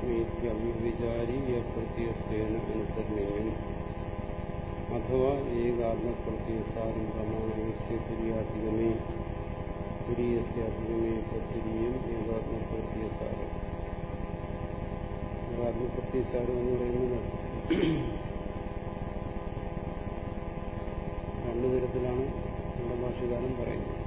അയം ആത്മീയവ്യവിചാരി പ്രത്യസ്തേന അനുസരണീയം അഥവാ ഏകാത്മപ്രത്യസാരം പ്രമാണസ്യ തുര്യാധികമേ തുരീയസ്യാധികമേ തത്തുരീയം ഏകാത്മപ്രത്യസാരം ഏകാത്മപ്രത്യസാരം എന്ന് പറയുന്നത് രണ്ടു തരത്തിലാണ് നമ്മുടെ ഭാഷകാലം പറയുന്നത്.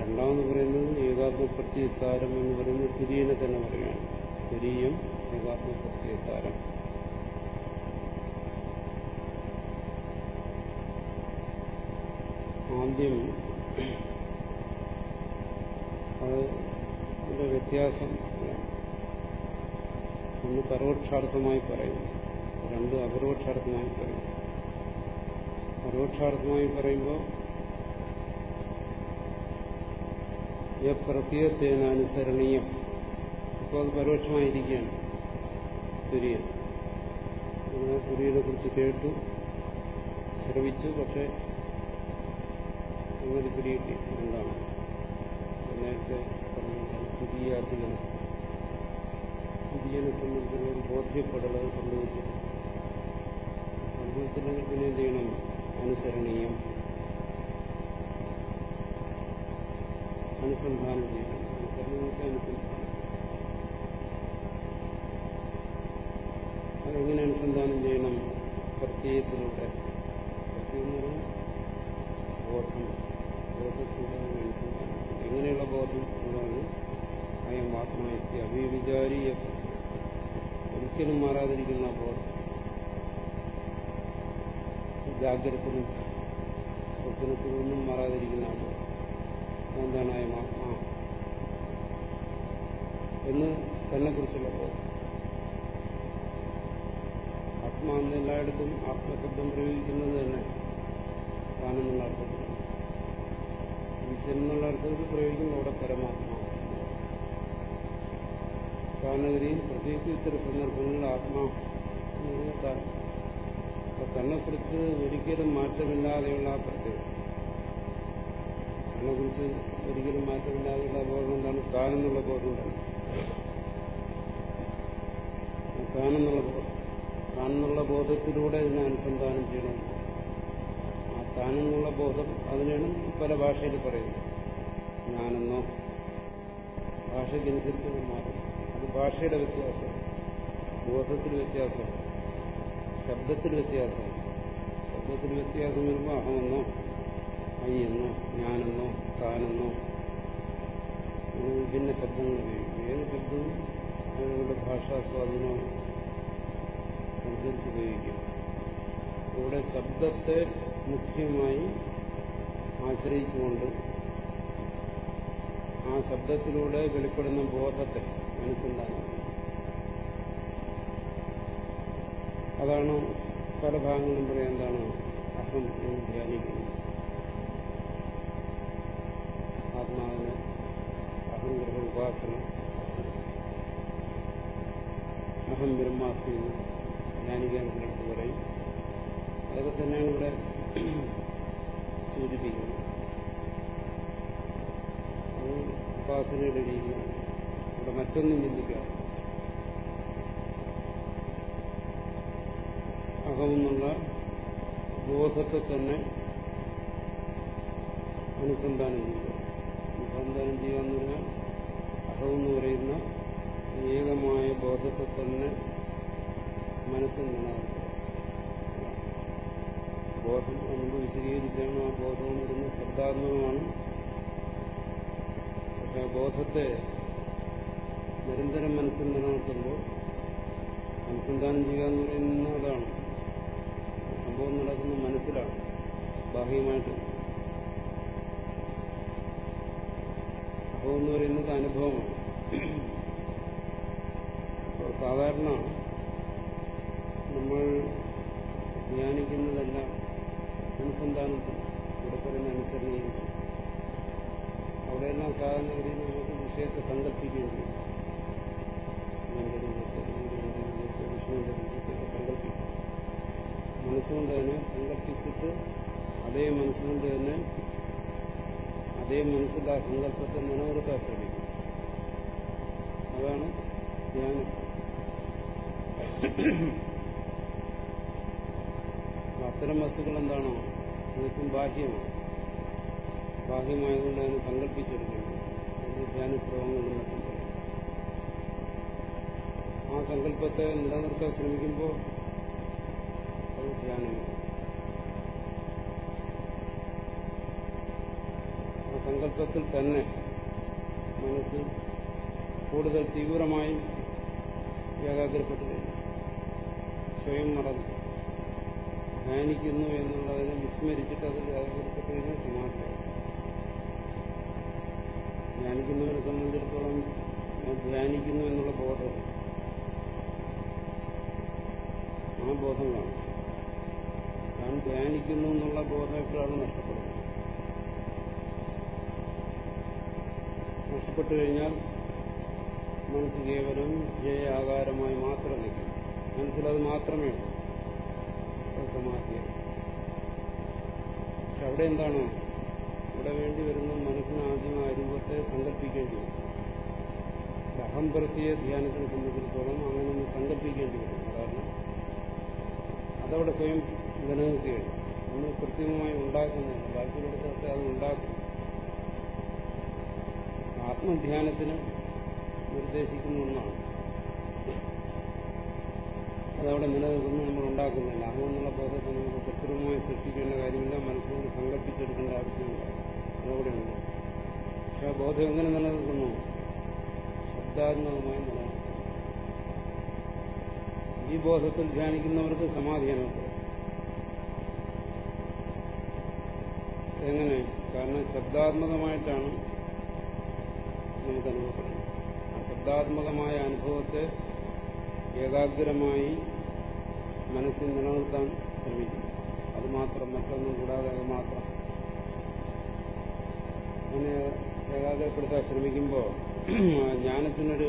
രണ്ടാമെന്ന് പറയുന്നത് ഏകാത്മപ്രത്യസാരം എന്ന് പറയുന്നത് തുര്യനെ തന്നെ പറയുകയാണ്. തുരീയം ഏകാത്മപ്രത്യസാരം ആദ്യം അതിന്റെ വ്യത്യാസം ഒന്ന് പരോക്ഷാർത്ഥമായി പറയുന്നു. രണ്ട് അപരോക്ഷാർത്ഥമായി പറയുന്നു. പരോക്ഷാർത്ഥമായി പറയുമ്പോൾ പ്രത്യയത്തേനനുസരണീയം ഇപ്പോൾ അത് പരോക്ഷമായിരിക്കുകയാണ്. തുര്യൻ തുര്യനെ കുറിച്ച് കേട്ടു ശ്രമിച്ചു പക്ഷെ സംഗതി പിടികിട്ടി. എന്താണ്? നേരത്തെ പുതിയ അധികം പുതിയനെ സംബന്ധിച്ചുള്ള ഒരു ബോധ്യപ്പെടൽ സംഭവിച്ചു സംഭവിച്ചില്ലെങ്കിൽ പിന്നെ എന്ത് ചെയ്യണം? അനുസരണീയം. അനുസന്ധാനം ചെയ്യണം അനുസന്ധാനം അതെങ്ങനെ അനുസന്ധാനം ചെയ്യണം പ്രത്യയത്തിലൂടെ പറഞ്ഞാൽ ബോധം ബോധത്തിലൂടെ അനുസന്ധാനം എങ്ങനെയുള്ള ബോധം എന്നുള്ളത് അയം ആത്മായത്തി അഭിവിചാരീയ ഒരിക്കലും മാറാതിരിക്കുന്ന ബോധം ജാഗ്രതത്തിലും സ്വപ്നത്തിലൊന്നും മാറാതിരിക്കുന്ന ബോധം. എന്താണ് അയം ആത്മാ എന്ന് തന്നെ കുറിച്ചുള്ള ബോധം. ആത്മാ എന്ന് എല്ലായിടത്തും ആത്മശബ്ദം പ്രയോഗിക്കുന്നത് തന്നെ താനെന്നുള്ള അർത്ഥത്തിൽ. ഈശ്വരൻ എന്നുള്ള അർത്ഥത്തിൽ പ്രയോഗിക്കുന്ന അവിടെ പരമാത്മാ. സാധാരണഗതിയിൽ പ്രത്യേകിച്ച് ഇത്തരം സന്ദർഭങ്ങളിൽ ആത്മാ തന്നെക്കുറിച്ച് ഒരിക്കലും മാറ്റമില്ലാതെയുള്ള ആ പ്രത്യേകത. തന്നെക്കുറിച്ച് ഒരിക്കലും മാറ്റമില്ലാതെയുള്ള ബോധം എന്താണ് താനെന്നുള്ള ബോധം തന്നെ താനെന്നുള്ള ബോധം താനെന്നുള്ള ബോധത്തിലൂടെ ഇതിനെ അനുസന്ധാനം ചെയ്യണം. ആ താനെന്നുള്ള ബോധം അതിനാണ് പല ഭാഷയിൽ പറയുന്നത്. ഞാനെന്നോ. ഭാഷയ്ക്കനുസരിച്ച് മാറും. അത് ഭാഷയുടെ വ്യത്യാസം. ബോധത്തിൽ വ്യത്യാസം. ശബ്ദത്തിൽ വ്യത്യാസം. ശബ്ദത്തിൽ വ്യത്യാസം വരുമ്പോൾ അഹമെന്നോ അയ്യെന്നോ ഞാനെന്നോ താനെന്നോ. വിഭിന്ന ശബ്ദങ്ങൾ ഉപയോഗിക്കും ഏത് ശബ്ദവും അവരുടെ ഭാഷാ സ്വാധീനം അനുസരിച്ച് ഉപയോഗിക്കും. ഇവിടെ ശബ്ദത്തെ മുഖ്യമായി ആശ്രയിച്ചുകൊണ്ട് ആ ശബ്ദത്തിലൂടെ വെളിപ്പെടുന്ന ബോധത്തെ മനസ്സിലാകുന്നത് അതാണ് പല ഭാഗങ്ങളും പറയാൻ എന്താണ് അഹം എന്ന് ധ്യാനിക്കുന്നത്. അഹംഗ്രഹ ഉപാസന. അഹം ബ്രഹ്മാസ്മി എന്ന് പറയും. അതൊക്കെ തന്നെയാണ് ഇവിടെ സൂചിപ്പിക്കുന്നത് അത് ഉപാസനയുടെ രീതിയാണ്. ഇവിടെ മറ്റൊന്നും ചിന്തിക്കാറ് അഹമെന്നുള്ള ബോധത്തെ തന്നെ അനുസന്ധാനം ചെയ്യുക അനുസന്ധാനം ചെയ്യുക പറഞ്ഞാൽ അഹമെന്ന് പറയുന്ന ഏകമായ ബോധത്തെ തന്നെ മനസ്സിൽ നിലനിർത്തുക ബോധം വിശദീകരിച്ചാണ് ആ ബോധം എന്ന് പറയുന്നത് ശബ്ദാത്മകമാണ് പക്ഷെ ബോധത്തെ നിരന്തരം മനസ്സിൽ നിലനിർത്തുമ്പോൾ അനുസന്ധാനം ചെയ്യുക എന്ന് പറയുന്ന അതാണ് സംഭവം നടക്കുന്ന മനസ്സിലാണ്. ബാഹ്യമായിട്ട്. അഹം എന്ന് പറയുന്നത് അനുഭവമാണ്. അപ്പോൾ സാധാരണ നമ്മൾ ധ്യാനിക്കുന്നതെല്ലാം അനുസന്ധാനത്തിൽ ഇവിടെ പറയുന്ന അനുസരണീയത്തിൽ അവിടെയെല്ലാം സാധാരണഗതിയിൽ നമുക്ക് വിഷയത്തെ സങ്കല്പിക്കേണ്ടി മനസ്സുകൊണ്ട് തന്നെ സങ്കല്പിച്ചിട്ട് അതേ മനസ്സുകൊണ്ട് തന്നെ മനസ്സിൽ ആ സങ്കല്പത്തെ നിലനിർത്താൻ ശ്രമിക്കും. അതാണ് ധ്യാനം അത്തരം വസ്തുക്കൾ എന്താണോ? തികച്ചും ബാഹ്യമാണ്. ബാഹ്യമായതുകൊണ്ട് അതിനെ സങ്കല്പിച്ചെടുക്കുന്നു. അത് ധ്യാന ശ്ലോകങ്ങളും മറ്റും ആ സങ്കല്പത്തെ നിലനിർത്താൻ ശ്രമിക്കുമ്പോൾ അത് ധ്യാനമാണ്. സങ്കല്പത്തിൽ തന്നെ മനസ്സ് കൂടുതൽ തീവ്രമായി ഏകാഗ്രപ്പെട്ടു സ്വയം മറന്നു ധ്യാനിക്കുന്നു എന്നുള്ളതിനെ വിസ്മരിച്ചിട്ട് അതിൽ ഏകാഗ്രപ്പെട്ടു കഴിഞ്ഞാൽ സമാധിയാവും ധ്യാനിക്കുന്നവരെ സംബന്ധിച്ചിടത്തോളം ധ്യാനിക്കുന്നു എന്നുള്ള ബോധം ആ ബോധം കാണും ഞാൻ ധ്യാനിക്കുന്നു എന്നുള്ള ബോധം എപ്പോഴാണ് നഷ്ടപ്പെടുന്നത് നഷ്ടപ്പെട്ടു കഴിഞ്ഞാൽ മനസ്സ് കേവലം ജയ ആകാരമായി മാത്രം നിൽക്കും. മനസ്സിലത് മാത്രമേ ഉള്ളൂ. സമാധിയാണ് പക്ഷെ അവിടെ എന്താണ്? ഇവിടെ വേണ്ടി വരുന്ന മനസ്സിന് ആദ്യം ആ രൂപത്തെ സങ്കല്പിക്കേണ്ടി വരും. അഹം പ്രത്യേക ധ്യാനത്തിനെ സംബന്ധിച്ചിടത്തോളം അങ്ങനെ ഒന്ന് സങ്കല്പിക്കേണ്ടി വരും. കാരണം അതവിടെ സ്വയം നിലനിൽക്കുകയാണ് നമ്മൾ കൃത്രിമമായി ഉണ്ടാക്കുന്നില്ല ബാക്കിയുള്ളിടത്തൊക്കെ അത് ഉണ്ടാക്കും. ആത്മധ്യാനത്തിന് നിർദ്ദേശിക്കുന്ന ഒന്നാണ്. അതവിടെ നിലനിൽക്കുന്നു നമ്മൾ ഉണ്ടാക്കുന്നില്ല. അഹമെന്നുള്ള ബോധത്തെ നമുക്ക് കൃത്രിമമായി സൃഷ്ടിക്കേണ്ട കാര്യമില്ല. മനസ്സുകൊണ്ട് സങ്കല്പിച്ചെടുക്കേണ്ട ആവശ്യമില്ല. അതവിടെയുണ്ട്. പക്ഷെ ആ ബോധം എങ്ങനെ നിലനിൽക്കുന്നു? ശബ്ദാത്മകമായി നിലനിൽക്കുന്നു. ഈ ബോധത്തിൽ ധ്യാനിക്കുന്നവർക്ക് സമാധി എങ്ങനെ? കാരണം ശബ്ദാത്മകമായിട്ടാണ് നമുക്ക് അനുഭവപ്പെടുന്നു ശബ്ദാത്മകമായ അനുഭവത്തെ ഏകാഗ്രമായി മനസ്സിൽ നിലനിർത്താൻ ശ്രമിക്കും അത് മാത്രം മറ്റൊന്നും കൂടാതെ അത് മാത്രം. അങ്ങനെ ഏകാഗ്രപ്പെടുത്താൻ ശ്രമിക്കുമ്പോൾ ജ്ഞാനത്തിനൊരു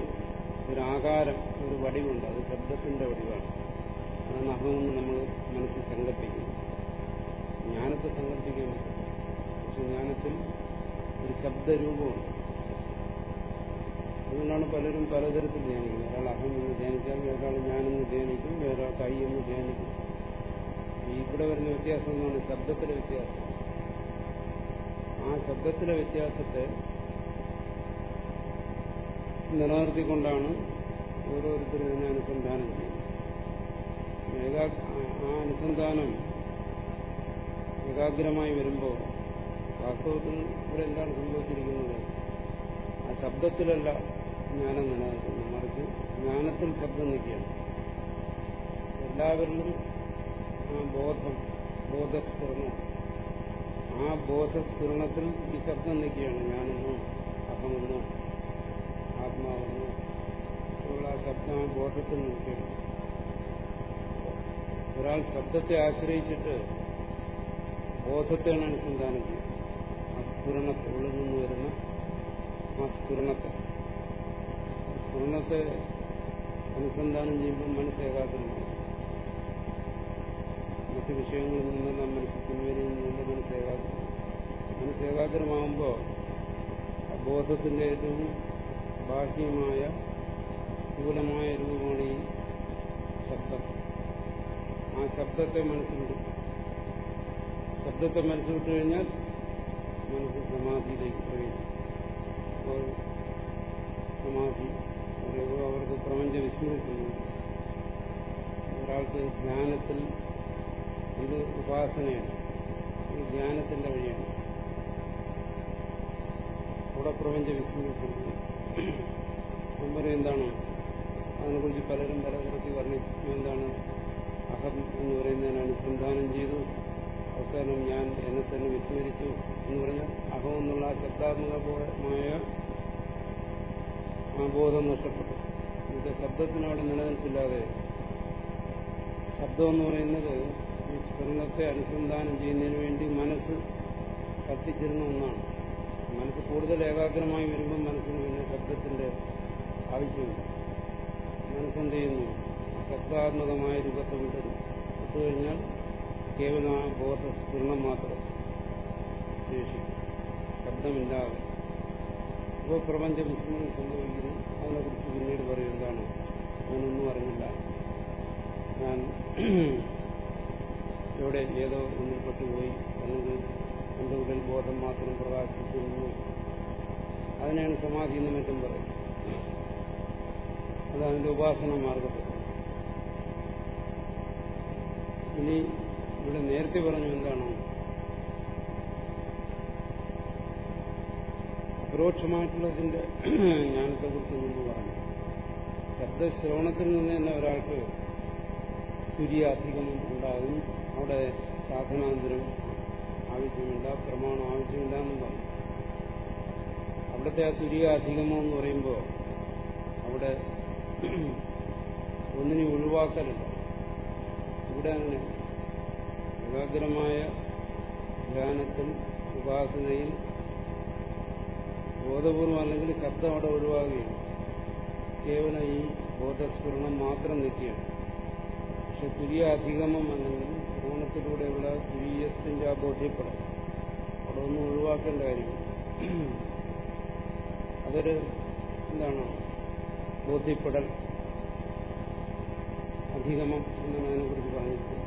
ഒരു ആകാരം ഒരു വടിവുണ്ട്. അത് ശബ്ദത്തിന്റെ വടിവാണ്. അതാണ് അഹമെന്ന് നമ്മൾ മനസ്സിൽ സങ്കല്പിക്കുന്നു ജ്ഞാനത്തെ സങ്കല്പിക്കാൻ പക്ഷെ ജ്ഞാനത്തിൽ ഒരു ശബ്ദരൂപമുണ്ട്. അതുകൊണ്ടാണ് പലരും പലതരത്തിൽ ധ്യാനിക്കുന്നത്. ഒരാൾ അഹം എന്ന് ധ്യാനിച്ചാൽ ഒരാൾ ഞാനെന്ന് ധ്യാനിക്കും ഒരാൾ കൈ എന്ന് ധ്യാനിക്കും ഇവിടെ വരുന്ന വ്യത്യാസം എന്നാണ് ശബ്ദത്തിലെ വ്യത്യാസം. ആ ശബ്ദത്തിലെ വ്യത്യാസത്തെ നിലനിർത്തിക്കൊണ്ടാണ് ഓരോരുത്തരും ഇതിനെ അനുസന്ധാനം ചെയ്യുന്നത്. ആ അനുസന്ധാനം ഏകാഗ്രമായി വരുമ്പോൾ വാസ്തവത്തിൽ ഇവിടെ എന്താണ് സംഭവിച്ചിരിക്കുന്നത്? ആ ശബ്ദത്തിലല്ല ജ്ഞാനം നിലനിൽക്കുന്നു മറിച്ച് ജ്ഞാനത്തിൽ ശബ്ദം നിൽക്കുകയാണ് എല്ലാവരിലും ആ ബോധം ബോധസ്ഫുരണം. ആ ബോധസ്ഫുരണത്തിൽ ഈ ശബ്ദം നിൽക്കുകയാണ് ഞാനെന്നോ അഹമെന്നോ ആത്മാവെന്നോ ഉള്ള ആ ശബ്ദം ആ ബോധത്തിൽ നിൽക്കുകയാണ് ഒരാൾ ശബ്ദത്തെ ആശ്രയിച്ചിട്ട് ബോധത്തെയാണ് അനുസന്ധാനം ചെയ്യുന്നത്. ആ സ്ഫുരണത്തെ ഉള്ളിൽ നിന്ന് വരുന്ന ആ സ്ഫുരണത്തെ. സ്ഫുരണത്തെ അനുസന്ധാനം ചെയ്യുമ്പോൾ മനസ്സ് ഏകാഗ്രമാണ്. മറ്റു വിഷയങ്ങളിൽ നിന്നെല്ലാം മനസ്സ് പിൻവലിയിൽ നിന്നുള്ള മനസ്സ് ഏകാഗ്രം മനസ്സ് ഏകാഗ്രമാകുമ്പോൾ ബോധത്തിന്റെ ഏറ്റവും ബാഹ്യമായ സ്ഥൂലമായ രൂപമാണ് ഈ ശബ്ദം. ആ ശബ്ദത്തെ മനസ്സിൽ ശബ്ദത്തെ മനസ്സിലിട്ട് കഴിഞ്ഞാൽ മനസ്സ് സമാധിയിലേക്ക് പ്രവേശിക്കും. അപ്പോൾ സമാധി പറയുമ്പോൾ അവർക്ക് പ്രപഞ്ച വിസ്മൃതി ഒരാൾക്ക് ധ്യാനത്തിൽ ഇത് ഉപാസനയാണ്. ഈ ധ്യാനത്തിന്റെ വഴിയാണ്. അവിടെ പ്രപഞ്ച വിസ്മൃതി നമ്പർ എന്താണ്? അതിനെക്കുറിച്ച് പലരും പലതരത്തിൽ വർണിച്ചു എന്താണ്? അഹം എന്ന് പറയുന്നതിന് അനുസന്ധാനം ചെയ്തു. അവസാനം ഞാൻ എന്നെ തന്നെ വിസ്മരിച്ചു എന്ന് പറഞ്ഞാൽ അഹം എന്നുള്ള ശബ്ദാത്മകമായ ആ നഷ്ടപ്പെട്ടു ഇവിടെ ശബ്ദത്തിനവിടെ നിലനിൽപ്പില്ലാതെ ശബ്ദം എന്ന് പറയുന്നത് ഈ സ്ഫുരണത്തെ അനുസന്ധാനം ചെയ്യുന്നതിന് വേണ്ടി മനസ്സ് കത്തിച്ചിരുന്ന ഒന്നാണ്. മനസ്സ് കൂടുതൽ ഏകാഗ്രമായി വരുമ്പോൾ മനസ്സിന് പിന്നെ ശബ്ദത്തിന്റെ ആവശ്യമില്ല. മനസ്സെന്ത് ചെയ്യുന്നു ശബ്ദാത്മകമായ രൂപത്തെ വിട്ടത് വിട്ടുകഴിഞ്ഞാൽ കേവലം ആ ബോധ സ്ഫുരണം മാത്രം ശേഷിക്കും. ശബ്ദമില്ലാതെ. ഇപ്പോൾ പ്രപഞ്ച വിസ്മയം സംഭവിക്കുന്നു അതിനെക്കുറിച്ച് പിന്നീട് പറയും എന്താണ്? ഞാനൊന്നും അറിഞ്ഞില്ല. ഞാൻ എവിടെ ഏതോ ഒന്നിൽ പെട്ടുപോയി. അല്ലെങ്കിൽ എന്റെ ഉടൽ ബോധം മാത്രം പ്രകാശിക്കുന്നു അതിനെയാണ് സമാധി എന്ന് മറ്റും പറയുന്നത്. അത് അതിന്റെ ഉപാസന മാർഗത്തെ ഇനി ഇവിടെ നേരത്തെ പറഞ്ഞു എന്താണ്? അപരോക്ഷമായിട്ടുള്ളതിന്റെ ജ്ഞാനത്തെക്കുറിച്ച് മുമ്പ് പറഞ്ഞു. ശബ്ദശ്രവണത്തിൽ നിന്ന് തന്നെ ഒരാൾക്ക് തുര്യാധികമം ഉണ്ടാകും. അവിടെ സാധനാന്തരം ആവശ്യമില്ല പ്രമാണം ആവശ്യമില്ല എന്നും പറഞ്ഞു. അവിടുത്തെ ആ തുര്യാധികമം എന്ന് പറയുമ്പോൾ അവിടെ ഒന്നിനെ ഒഴിവാക്കലില്ല. ഇവിടെ അങ്ങനെ ഏകാഗ്രമായ ധ്യാനത്തിൽ ഉപാസനയിൽ ബോധപൂർവം അല്ലെങ്കിൽ ശബ്ദം അവിടെ ഒഴിവാകുകയാണ് കേവലം ഈ ബോധസ്ഫുരണം മാത്രം നിൽക്കുകയാണ്. പക്ഷെ തുരിയ അധികമം അല്ലെങ്കിൽ ശ്രവണത്തിലൂടെയുള്ള തുരിയത്തിന്റെ ആ ബോധ്യപ്പെടൽ അവിടെ ഒന്നും ഒഴിവാക്കേണ്ട കാര്യമില്ല അതൊരു എന്താണ്? ബോധ്യപ്പെടൽ അധികമം എന്നാണ് അതിനെക്കുറിച്ച് പറഞ്ഞിരിക്കുന്നത്.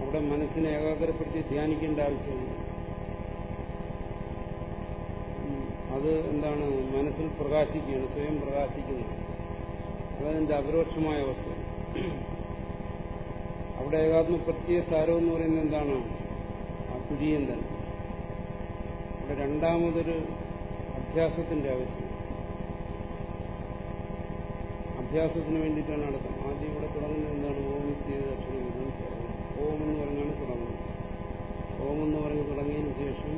അവിടെ മനസ്സിനെ ഏകാഗ്രപ്പെടുത്തി ധ്യാനിക്കേണ്ട ആവശ്യമില്ല. അത് എന്താണ് മനസ്സിൽ പ്രകാശിക്കുകയാണ് സ്വയം പ്രകാശിക്കുന്നത് അതതിന്റെ അപരോക്ഷമായ അവസ്ഥ അവിടെ ഏകാത്മ പ്രത്യേക സാരം എന്ന് പറയുന്നത് എന്താണ്? ആ തുര്യൻ തന്നെ. അവിടെ രണ്ടാമതൊരു അഭ്യാസത്തിന്റെ ആവശ്യം. അഭ്യാസത്തിന് വേണ്ടിയിട്ടാണ് നടത്തുന്നത് ആദ്യം ഇവിടെ തുടങ്ങുന്നത് എന്താണ്? ഓം നിത്യ അക്ഷരം ഓം എന്ന് പറഞ്ഞാണ് തുടങ്ങുന്നത്. ഓം എന്ന് പറഞ്ഞ് തുടങ്ങിയതിന് ശേഷം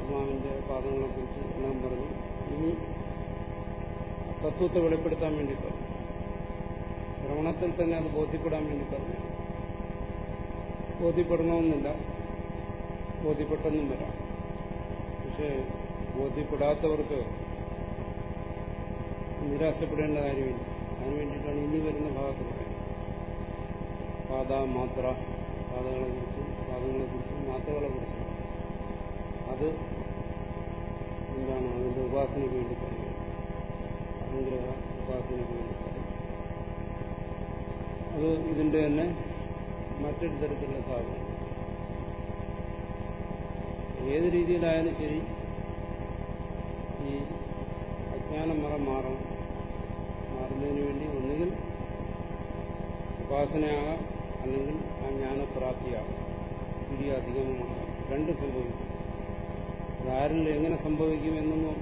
ആത്മാവിന്റെ പാദങ്ങളെക്കുറിച്ച് എല്ലാം പറഞ്ഞു. ഇനി തത്വത്തെ വെളിപ്പെടുത്താൻ വേണ്ടി പറഞ്ഞു. ശ്രവണത്തിൽ തന്നെ അത് ബോധ്യപ്പെടാൻ വേണ്ടി പറഞ്ഞു. ബോധ്യപ്പെടണമെന്നില്ല. ബോധ്യപ്പെട്ടെന്നും വരാം. പക്ഷേ ബോധ്യപ്പെടാത്തവർക്ക് നിരാശപ്പെടേണ്ട കാര്യമില്ല. അതിനു വേണ്ടിയിട്ടാണ് ഇനി വരുന്ന ഭാഗത്ത് പറയുന്നത്. പാത മാത്ര പാതകളെക്കുറിച്ചും പാദങ്ങളെക്കുറിച്ചും മാത്രകളെക്കുറിച്ചും. അത് എന്താണ് അതിന്റെ ഉപാസനയ്ക്ക് വേണ്ടി പറയുന്നത്? അനുഗ്രഹ ഉപാസനയ്ക്ക് വേണ്ടി അത് ഇതിന്റെ തന്നെ മറ്റൊരു തരത്തിലുള്ള സാധനം. ഏത് രീതിയിലായാലും ശരി ഈ അജ്ഞാനം മറ. മാറണം മാറുന്നതിന് വേണ്ടി ഒന്നുകിൽ ഉപാസനയാകാം അല്ലെങ്കിൽ ആ ജ്ഞാനപ്രാപ്തിയാകാം. പുതിയ അധികമാകാം രണ്ട് സംഭവിക്കും. അതാരിൽ എങ്ങനെ സംഭവിക്കുമെന്നൊന്നും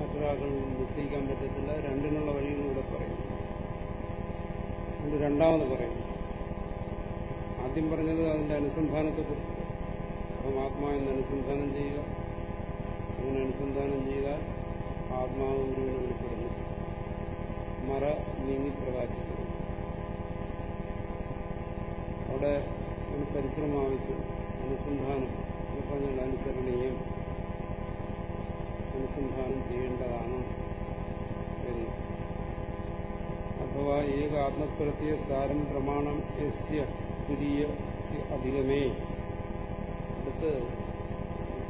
മറ്റൊരാൾക്ക് നിശ്ചയിക്കാൻ പറ്റത്തില്ല. രണ്ടിനുള്ള വഴികളിലൂടെ പറയും. അത് രണ്ടാമത് പറയും. ആദ്യം പറഞ്ഞത് അതിന്റെ അനുസന്ധാനത്തെക്കുറിച്ച്. അപ്പം ആത്മാവെന്ന് അനുസന്ധാനം ചെയ്യുക. അങ്ങനെ അനുസന്ധാനം ചെയ്താൽ ആത്മാവ് ഗുരുവിനെ വെളിപ്പെടുന്നു. മറ നീങ്ങി പ്രകാശിക്കുന്നു. അവിടെ ഒരു പരിശ്രമം ആവശ്യം. അനുസന്ധാനം. പറഞ്ഞാൽ അനുസരണീയം. അനുസന്ധാനം ചെയ്യേണ്ടതാണ്. എന്ന് അഥവാ ഏക ആത്മപ്രത്യ സാരം പ്രമാണം യസ്യ തുരീയ അധികമേ. അടുത്ത്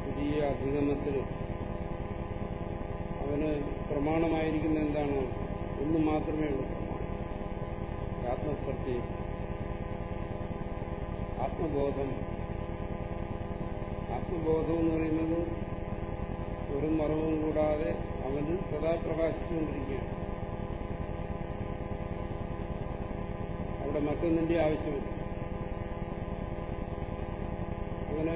തുരീയ അധികമത്തിൽ അവന് പ്രമാണമായിരിക്കുന്ന എന്താണ്? ഒന്ന് മാത്രമേ ഉള്ളൂ ആത്മപ്രത്യം ആത്മബോധം. ആത്മബോധം എന്ന് പറയുന്നത് ഒരു മറവും കൂടാതെ അവന് സദാ പ്രകാശിച്ചുകൊണ്ടിരിക്കുകയാണ് അവിടെ മറ്റൊന്നിന്റെ ആവശ്യമില്ല. അങ്ങനെ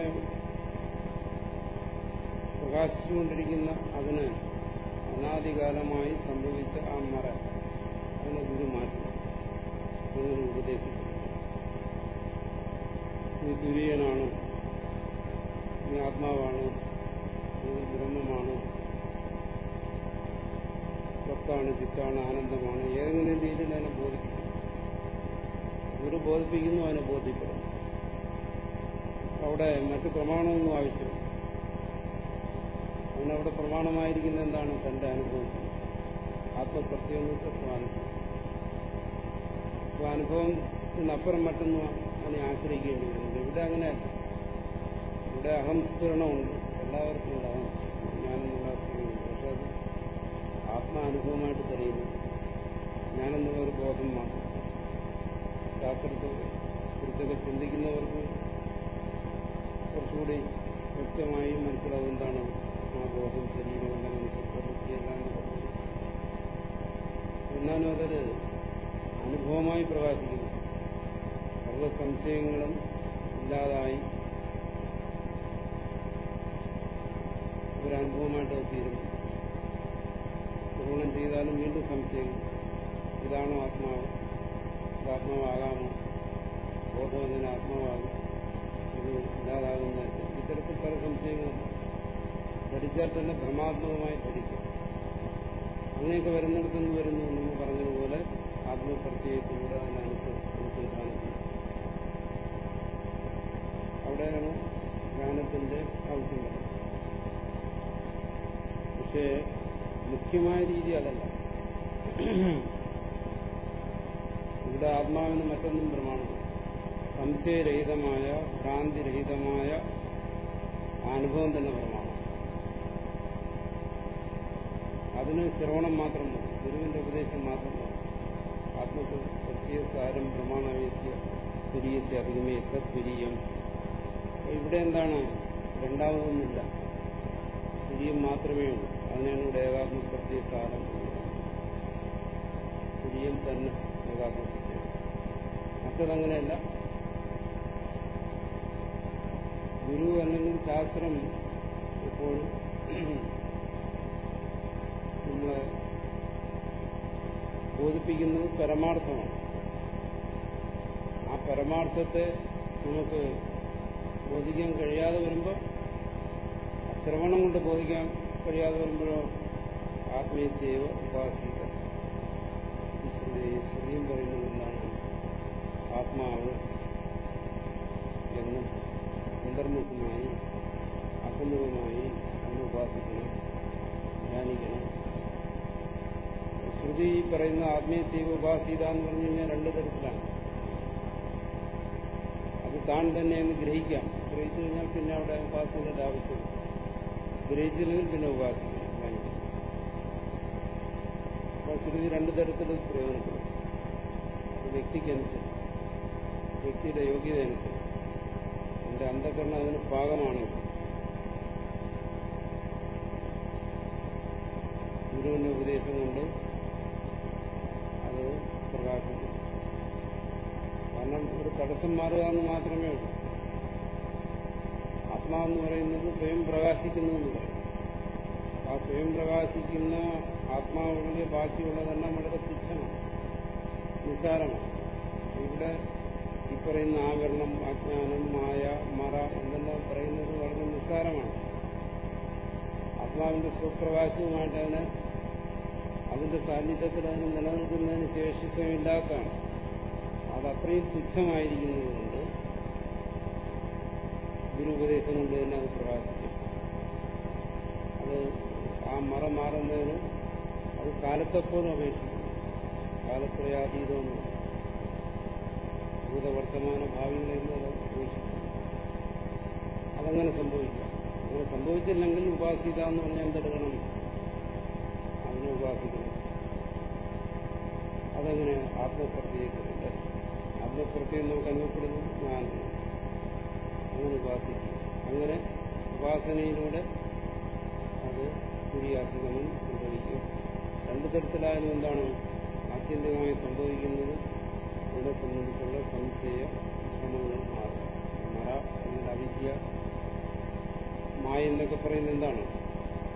പ്രകാശിച്ചുകൊണ്ടിരിക്കുന്ന അതിന് അനാദികാലമായി സംഭവിച്ച ആ മറ അതിനെ ഗുരു മാറ്റി അങ്ങനെ ഉപദേശിച്ചു നീ തുര്യനാണ് ആത്മാവാണ്. നീ ബ്രഹ്മമാണ് സ്വത്താണ് ചിത്താണ് ആനന്ദമാണ്. ഏതെങ്കിലും രീതിയിൽ അതിനെ ബോധിപ്പിക്കും ഗുരു ബോധിപ്പിക്കുന്നു അതിനെ ബോധ്യപ്പെടും അവിടെ മറ്റു പ്രമാണമൊന്നും ആവശ്യമില്ല. അവനവിടെ പ്രമാണമായിരിക്കുന്ന എന്താണ്? തന്റെ അനുഭവം. ആത്മപ്രത്യേകത്തെ സ്വാനുഭവം സ്വാനുഭവത്തിനപ്പുറം മറ്റൊന്നും അതിനെ ആശ്രയിക്കേണ്ടി വരുന്നത് ഇവിടെ അങ്ങനെ ഇവിടെ അഹംസ്ഫുരണമുണ്ട് എല്ലാവർക്കും ഉണ്ടാകും പക്ഷെ അത് ആത്മാനുഭവമായിട്ട് തെളിയുന്നു ഞാനെന്നുള്ള ഒരു ബോധം മാത്രം ശാസ്ത്രത്തെ കുറിച്ചൊക്കെ ചിന്തിക്കുന്നവർക്ക് കുറച്ചുകൂടി വ്യക്തമായി മനസ്സിലാവും എന്താണ് ആ ബോധം ശരീരമെന്ന മനസ്സിലെല്ലാം എന്നാലും അതൊരു അനുഭവമായി പ്രകാശിക്കുന്നു സർവ സംശയങ്ങളും ഇല്ലാതായി ഒരനുഭവമായിട്ട് തീരുന്നു ശ്രവണം ചെയ്താലും വീണ്ടും സംശയം. ഇതാണോ ആത്മാവ്? ഇത് ആത്മാവാകാമോ? ബോധം എങ്ങനെ ആത്മാവാകും. ഇത് ഇല്ലാതാകുന്ന ഇത്തരത്തിൽ പല സംശയങ്ങളും ധരിച്ചാൽ തന്നെ ഭ്രമാത്മകമായി ധരിക്കും അങ്ങനെയൊക്കെ വരുന്നിടത്തുനിന്ന് വരുന്നു എന്ന് പറഞ്ഞതുപോലെ ആത്മപ്രത്യയത്തിലൂടെ അതിനെ അനുസരിച്ചാണ് അവിടെയാണ് ജ്ഞാനത്തിന്റെ ആവശ്യം പക്ഷേ മുഖ്യമായ രീതി അതല്ല ഇവിടെ ആത്മാവിന് മറ്റൊന്നും പ്രമാണം സംശയരഹിതമായ ഭ്രാന്തിരഹിതമായ അനുഭവം തന്നെ പ്രമാണം. അതിന് ശ്രവണം മാത്രം മതി. ഗുരുവിന്റെ ഉപദേശം മാത്രം മതി. ആത്മപ്രത്യ സാരം പ്രമാണവേശ്യ തുര്യസ്യ അധികമേ ഇവിടെ എന്താണ്? രണ്ടാമതൊന്നുമില്ല. തുര്യം മാത്രമേ ഉള്ളൂ. അതിനാണ് ഇവിടെ ഏകാത്മപ്രത്യ സാരം തുര്യം തന്നെ ഏകാത്മപ്രത്യ മറ്റതങ്ങനെയല്ല. ഗുരു അല്ലെങ്കിൽ ശാസ്ത്രം എപ്പോഴും നമ്മളെ ബോധിപ്പിക്കുന്നത് പരമാർത്ഥമാണ്. ആ പരമാർത്ഥത്തെ നമുക്ക് ബോധിക്കാൻ കഴിയാതെ വരുമ്പോൾ ശ്രവണം കൊണ്ട് ബോധിക്കാൻ കഴിയാതെ വരുമ്പോഴോ ആത്മീയത്തെയോ ഉപാസിക്ക ശ്രുതിയും പറയുന്നത് എന്താണ്? ആത്മാവ് എന്ന് അന്തർമുഖമായി അസമുഖമായി അന്ന് ഉപാസിക്കണം ധ്യാനിക്കണം. ശ്രുതി പറയുന്ന ആത്മീയത്തെയോ ഉപാസിത എന്ന് പറഞ്ഞു കഴിഞ്ഞാൽ രണ്ട് തരത്തിലാണ്. അത് താൻ തന്നെ എന്ന് ഗ്രഹിക്കാം. ഗ്രഹിച്ചു കഴിഞ്ഞാൽ പിന്നെ അവിടെ ഉപാസനയുടെ ആവശ്യമില്ല. ഗ്രഹിച്ചില്ലെങ്കിൽ പിന്നെ ഉപാസന ശ്രുതി രണ്ടു തരത്തിൽ പ്രയോജനപ്പെടും വ്യക്തിക്കനുസരിച്ച് വ്യക്തിയുടെ യോഗ്യത അനുസരിച്ച്. എന്റെ അന്ധകരണം അതിന് പാകമാണെങ്കിൽ ഗുരുവിന്റെ ഉപദേശം കൊണ്ട് അത് പ്രകാശിക്കും. കാരണം ഒരു തടസ്സം മാറുക എന്ന് മാത്രമേ ഉള്ളൂ. ആത്മാവെന്ന് പറയുന്നത് സ്വയം പ്രകാശിക്കുന്നു എന്ന് പറയും. ആ സ്വയം പ്രകാശിക്കുന്ന ആത്മാവിന്റെ ബാക്കിയുള്ളതെല്ലാം വളരെ തുച്ഛമാണ് നിസ്സാരമാണ്. ഇവിടെ ഈ പറയുന്ന ആവരണം അജ്ഞാനം മായ മറ എന്തെല്ലാം പറയുന്നത് വളരെ നിസ്സാരമാണ്. ആത്മാവിന്റെ സ്വപ്രകാശവുമായിട്ട് അതിന് അതിന്റെ സാന്നിധ്യത്തിൽ അതിന് നിലനിൽക്കുന്നതിന് ശേഷിച്ചമില്ലാത്തതാണ് അത് അത്രയും തുച്ഛമായിരിക്കുന്നത് കൊണ്ട് ഗുരുപദേശം കൊണ്ട് തന്നെ അത് പ്രകാശിക്കും അത് ആ മറ മാറുന്നതിന് അത് കാലത്തെപ്പോലും അപേക്ഷിക്കും കാലത്രയാതീതമെന്ന് ഭൂതവർത്തമാന ഭാവികളെന്ന് അത് അപേക്ഷിക്കും അതങ്ങനെ സംഭവിക്കാം. അങ്ങനെ സംഭവിച്ചില്ലെങ്കിൽ ഉപാസിത എന്ന് പറഞ്ഞാൽ എന്തെടുക്കണം? അതിനെ ഉപാസിക്കണം. അതെങ്ങനെ ആത്മപ്രത്യയത്തിലുണ്ട്? ആത്മപ്രത്യയം നമുക്ക് അനുഭവപ്പെടുന്നു ഞാൻ അങ്ങനെ ഉപാസിക്കും. അങ്ങനെ ഉപാസനയിലൂടെ അത് തുര്യാത്മകവും സംഭവിക്കും. രണ്ടു തരത്തിലായാലും എന്താണ് ആത്യന്തികമായി സംഭവിക്കുന്നത്. ഇതിനെ സംബന്ധിച്ചുള്ള സംശയ ഭ്രമങ്ങൾ മാറും മറ അല്ലെങ്കിൽ അവിദ്യ മായ എന്നൊക്കെ പറയുന്നത് എന്താണ്?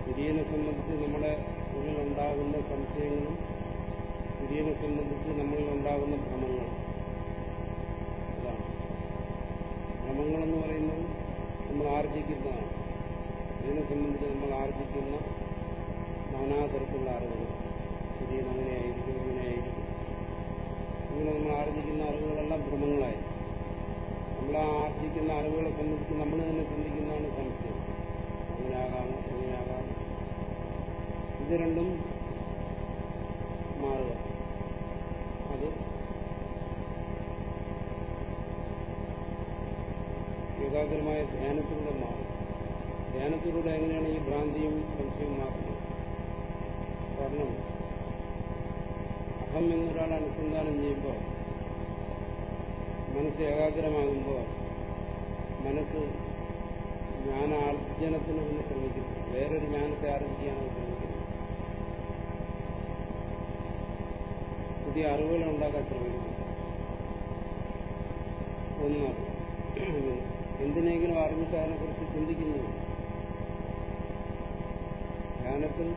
തുര്യനെ സംബന്ധിച്ച് നമ്മുടെ ഉള്ളിലുണ്ടാകുന്ന സംശയങ്ങളും തുര്യനെ സംബന്ധിച്ച് നമ്മളിൽ ഉണ്ടാകുന്ന ഭ്രമങ്ങളും ഭ്രമങ്ങളെന്ന് പറയുന്നത് നമ്മൾ ആർജിക്കുന്നതാണ്. ഇതിനെ സംബന്ധിച്ച് നമ്മൾ ആർജിക്കുന്ന നാനാതരത്തിലുള്ള അറിവുകൾ. ശരീരം അങ്ങനെയായിരിക്കും അങ്ങനെയായിരിക്കും ഇങ്ങനെ നമ്മൾ ആർജിക്കുന്ന അറിവുകളെല്ലാം ഭ്രമങ്ങളായി നമ്മൾ ആ ആർജിക്കുന്ന അറിവുകളെ സംബന്ധിച്ച് നമ്മൾ തന്നെ ചിന്തിക്കുന്നതാണ് സംശയം. അങ്ങനെയാകാമോ ഇങ്ങനെയാകാമോ ഇത് രണ്ടും മാറുക. ഏകാഗ്രമായ ധ്യാനത്തിലൂടെ മാറും. ധ്യാനത്തിലൂടെ എങ്ങനെയാണ് ഈ ഭ്രാന്തിയും സംശയവും മാറുന്നത്? കാരണം അഹം എന്നൊരാൾ അനുസന്ധാനം ചെയ്യുമ്പോൾ മനസ്സ് ഏകാഗ്രമാകുമ്പോൾ മനസ്സ് ജ്ഞാനാർജനത്തിന് തന്നെ ശ്രമിക്കുന്നു. വേറൊരു ജ്ഞാനത്തെ ആർജിക്കാനാണ് ശ്രമിക്കുന്നത്. പുതിയ അറിവുകൾ ഉണ്ടാക്കാൻ ശ്രമിക്കുന്നു. ഒന്ന് എന്തിനെങ്കിലും അറിഞ്ഞിട്ട് അതിനെക്കുറിച്ച് ചിന്തിക്കുന്നു. ധ്യാനത്തിൽ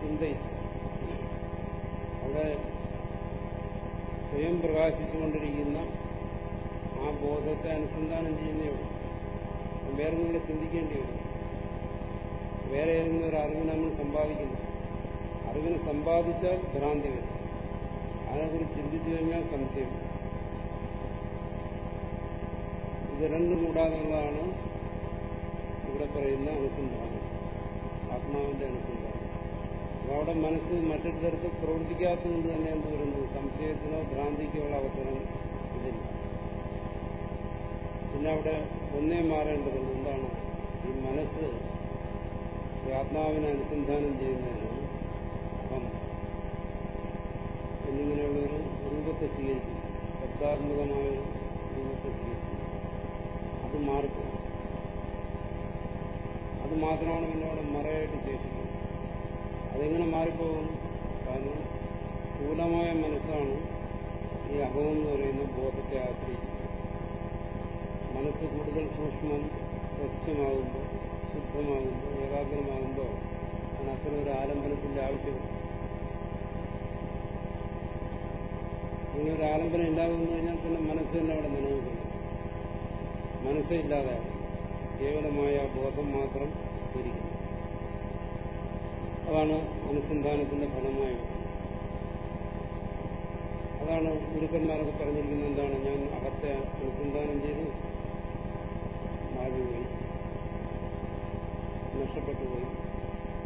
ചിന്തയില്ല അവിടെ സ്വയം പ്രകാശിച്ചുകൊണ്ടിരിക്കുന്ന ആ ബോധത്തെ അനുസന്ധാനം ചെയ്യുന്നേ വേറെ നമ്മൾ ചിന്തിക്കേണ്ടി വരും വേറെ ഏതെങ്കിലും ഒരു അറിവ് നമ്മൾ സമ്പാദിക്കുന്നു. അറിവിനെ സമ്പാദിച്ചാൽ ഭ്രാന്തി വരും. അതിനെക്കുറിച്ച് ചിന്തിച്ചു കഴിഞ്ഞാൽ സംശയം ഇത് രണ്ടും കൂടാതെയുള്ളതാണ് ഇവിടെ പറയുന്ന അനുസന്ധാനം. ആത്മാവിന്റെ അനുസന്ധാനം. അപ്പൊ അവിടെ മനസ്സ് മറ്റൊരു തരത്തിൽ പ്രവർത്തിക്കാത്തതുകൊണ്ട് തന്നെ എന്ത് വരുന്നു? സംശയത്തിനോ ഭ്രാന്തിക്കോ ഉള്ള അവസരം ഇതില്ല. പിന്നെ അവിടെ ഒന്നേ മാറേണ്ടതുണ്ട്. എന്താണ്? ഈ മനസ്സ് ആത്മാവിനെ അനുസന്ധാനം ചെയ്യുന്നതിന് അപ്പം എന്നിങ്ങനെയുള്ളൊരു രൂപത്തെ സ്വീകരിക്കും ശബ്ദാത്മകമായ രൂപത്തെ സ്വീകരിക്കും അത് മാറിപ്പോകും അത് മാത്രമാണ് പിന്നെ അവിടെ മറയായിട്ട് ശേഷിക്കുന്നത് അതെങ്ങനെ മാറിപ്പോകും? കാരണം സ്ഥൂലമായ മനസ്സാണ് ഈ അഹമെന്ന് പറയുന്ന ബോധത്തെ ആശ്രയിക്കുന്നത്. മനസ്സ് കൂടുതൽ സൂക്ഷ്മം സ്വച്ഛമാകുമ്പോൾ ശുദ്ധമാകുമ്പോൾ ഏകാഗ്രമാകുമ്പോൾ ആണ് അത്തരം ഒരു ആലംബനത്തിന്റെ ആവശ്യമുണ്ട് ഇങ്ങനെ ഒരു ആലംബനം വന്നു കഴിഞ്ഞാൽ പിന്നെ മനസ്സ് തന്നെ അവിടെ നിലനിൽക്കുന്നു. മനസ്സേ ഇല്ലാതെ കേവലമായ ബോധം മാത്രം ഇരിക്കുന്നു. അതാണ് അനുസന്ധാനത്തിന്റെ ഫലമായി അതാണ് ഗുരുക്കന്മാരൊക്കെ പറഞ്ഞിരിക്കുന്നത് എന്താണ്? ഞാൻ അകത്തെ അനുസന്ധാനം ചെയ്ത്. മാറിപ്പോയി നഷ്ടപ്പെട്ടു പോയി.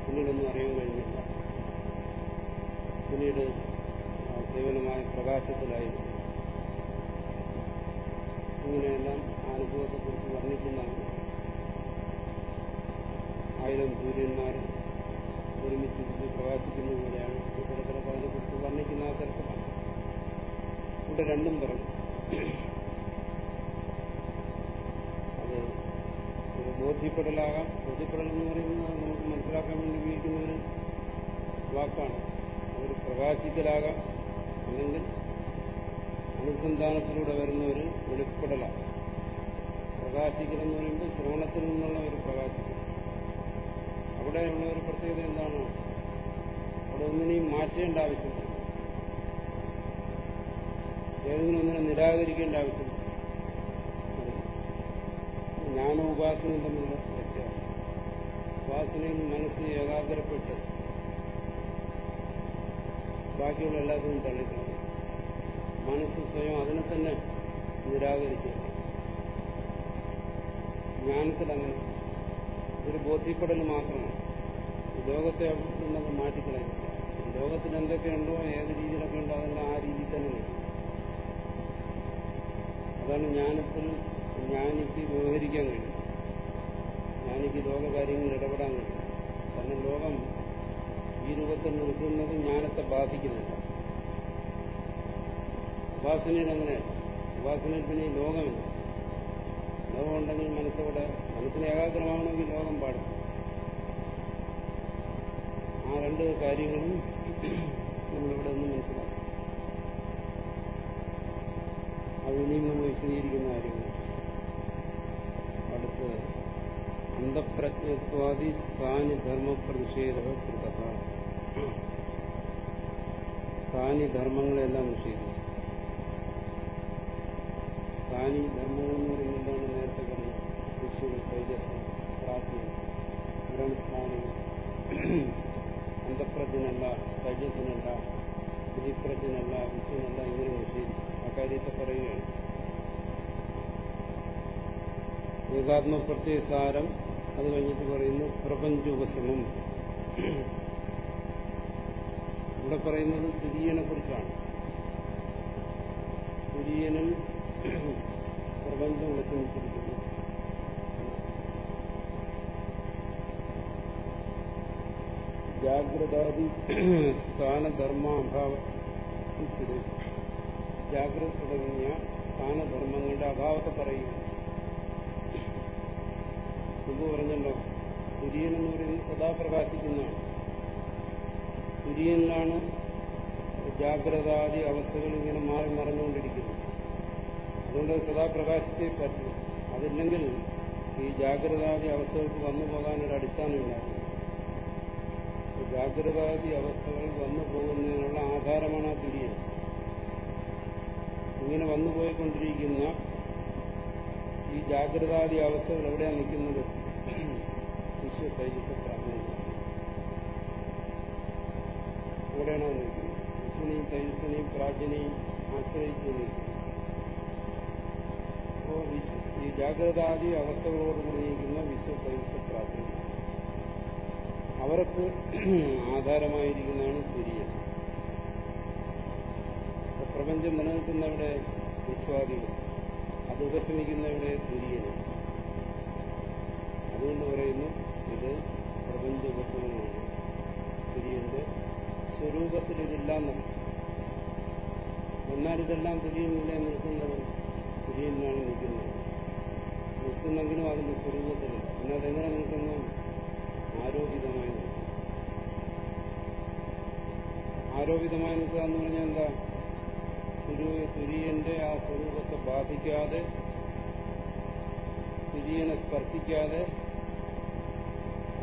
പിന്നീടൊന്നും അറിയാൻ കഴിഞ്ഞില്ല. പിന്നീട് കേവലമായ പ്രകാശത്തിലായിരുന്നു. ഇങ്ങനെയെല്ലാം അനുഭവത്തെക്കുറിച്ച് വർണിക്കുന്നതാണ്. ആയിരം സൂര്യന്മാർ ഒരുമിച്ച് പ്രകാശിക്കുന്ന പോലെയാണ് ഇത്തരത്തിലൊക്കെ അതിനെക്കുറിച്ച് വർണിക്കുന്ന ആ തരത്തിലാണ്. ഇവിടെ രണ്ടും പറയും. അത് ഒരു ബോധ്യപ്പെടലാകാം. ബോധ്യപ്പെടൽ എന്ന് പറയുന്നത് നമുക്ക് മനസ്സിലാക്കാൻ വേണ്ടി ഉപയോഗിക്കുന്ന ഒരു വാക്കാണ്. അതൊരു പ്രകാശിക്കലാകാം. അല്ലെങ്കിൽ അനുസന്ധാനത്തിലൂടെ വരുന്ന ഒരു വെളിപ്പെടലാണ്. പ്രകാശിക്കൽ എന്ന് പറയുമ്പോൾ ശ്രവണത്തിൽ നിന്നുള്ള ഒരു പ്രകാശിക്കൽ. അവിടെയുള്ള ഒരു പ്രത്യേകത എന്താണ്? അവിടെ ഒന്നിനെയും മാറ്റേണ്ട ആവശ്യമില്ല. ഏതെങ്കിലും ഒന്നിനെ നിരാകരിക്കേണ്ട ആവശ്യമില്ല. ജ്ഞാനോപാസനയും തമ്മിലുള്ള വ്യത്യാസം. ഉപാസനയിൽ മനസ്സ് ഏകാഗ്രപ്പെട്ട് ബാക്കിയുള്ള എല്ലാത്തിനും തള്ളിക്കളയും. മനസ്സ് സ്വയം അതിനെ തന്നെ നിരാകരിക്കുക. ജ്ഞാനത്തിൽ അങ്ങനെ ഇതൊരു ബോധ്യപ്പെടൽ മാത്രമാണ് ലോകത്തെ അവിടെ മാറ്റിക്കളയും. ലോകത്തിൽ എന്തൊക്കെയുണ്ടോ ഏത് രീതിയിലൊക്കെ ഉണ്ടോ അതെല്ലാം ആ രീതിയിൽ തന്നെ നിൽക്കും അതാണ് ജ്ഞാനത്തിൽ ജ്ഞാനിക്ക് വ്യവഹരിക്കാൻ കഴിയും. ജ്ഞാനിക്ക് ലോകകാര്യങ്ങളിൽ ഇടപെടാൻ കഴിയും. കാരണം ലോകം ഈ രൂപത്തിൽ നിൽക്കുന്നത് ജ്ഞാനത്തെ ബാധിക്കുന്നില്ല. ഉപാസനയിൽ അങ്ങനെ ഉപാസനയിൽ പിന്നെ ഈ ലോകമില്ല. ലോകമുണ്ടെങ്കിൽ മനസ്സോടെ മനസ്സിന് ഏകാഗ്രമാണെങ്കിൽ ലോകം പാടും. ആ രണ്ട് കാര്യങ്ങളും നമ്മളിവിടെ നിന്ന് മനസ്സിലാക്കും. അത് ഇനിയും നമ്മൾ വിശദീകരിക്കുന്ന കാര്യങ്ങൾ. അടുത്ത് അന്ധപ്രജ്ഞത്വാദി സ്ഥാനി ധർമ്മപ്രതിഷേധ കൃത സ്ഥാനി ധർമ്മങ്ങളെല്ലാം നിഷേധിച്ചു. സ്ഥാനി ബ്രഹ്മം എന്ന് നേരത്തെ പറഞ്ഞത് വിശ്വ തേജസ് പ്രാജ്ഞ അന്ധപ്രജ്ഞനല്ല തേജസ്സിനല്ല ബുദ്ധിപ്രജ്ഞനല്ല വിശ്വനല്ല ഇങ്ങനെ നിഷേധിച്ചു അക്കാര്യത്തെ കാര്യത്തെ പറയുകയാണ്. അത് കഴിഞ്ഞിട്ട് പറയുന്നു പ്രപഞ്ചോപശമം. ഇവിടെ പറയുന്നത് തുര്യനെ കുറിച്ചാണ്. പ്രപഞ്ചം വിളിച്ചു ജാഗ്രതാദി സ്ഥാനധർമാഭാവ ജാഗ്രത തുടങ്ങിയ സ്ഥാനധർമ്മങ്ങളുടെ അഭാവത്തെ പറയുന്നു. മുമ്പ് പറഞ്ഞല്ലോ തുര്യൻ എന്ന് പറയുന്നത് സദാ പ്രകാശിക്കുന്നതാണ് തുര്യനിലാണ് ജാഗ്രതാദി അവസ്ഥകൾ ഇങ്ങനെ മാറി മറഞ്ഞുകൊണ്ടിരിക്കുന്നത് അതുകൊണ്ട് സദാപ്രകാശത്തെ സദാ പ്രകാശത്തെ പറ്റും അതില്ലെങ്കിൽ ഈ ജാഗ്രതാദി അവസ്ഥകൾക്ക് വന്നു പോകാനൊരു അടിസ്ഥാനമില്ലായിരുന്നു ജാഗ്രതാദി അവസ്ഥകൾ വന്നു പോകുന്നതിനുള്ള ആധാരമാണ് ആ തുര്യൻ ഇങ്ങനെ വന്നു പോയിക്കൊണ്ടിരിക്കുന്ന ഈ ജാഗ്രതാദി അവസ്ഥകൾ എവിടെയാണ് നിൽക്കുന്നത്? വിശ്വ തൈജസ് പ്രാർത്ഥന എവിടെയാണ് നിൽക്കുന്നത്? വിശ്വനെയും തൈജസ്സിനെയും പ്രാജ്ഞനെയും ആശ്രയിച്ച് നിൽക്കുന്നത്. അപ്പോൾ ഈ ജാഗ്രതാദി അവസ്ഥകളോട് നിർണയിക്കുന്ന വിശ്വ തൈജസ് അവർക്ക് ആധാരമായിരിക്കുന്നതാണ് തുര്യൻ പ്രപഞ്ചം നിലനിൽക്കുന്നവിടെ വിശ്വാദികൾ അത് ഉപശമിക്കുന്നവിടെ തുര്യന് അതുകൊണ്ട് പറയുന്നു ഇത് പ്രപഞ്ച ഉപശമനമാണ് തുര്യന്റെ സ്വരൂപത്തിൽ ഇതില്ലാന്നല്ല എന്നാൽ ഇതെല്ലാം തുര്യനിലെ നിൽക്കുന്നത് തുര്യനിലാണ് നിൽക്കുന്നത്. നിൽക്കുന്നെങ്കിലും അതിന്റെ സ്വരൂപത്തിൽ പിന്നെ അതെങ്ങനെ നിൽക്കുന്നു? ആരോപിതമായി ആരോപിതമായി നിൽക്കുക എന്ന് പറഞ്ഞാൽ എന്താ? തുരു തുര്യന്റെ ആ സ്വരൂപത്തെ ബാധിക്കാതെ തുര്യനെ സ്പർശിക്കാതെ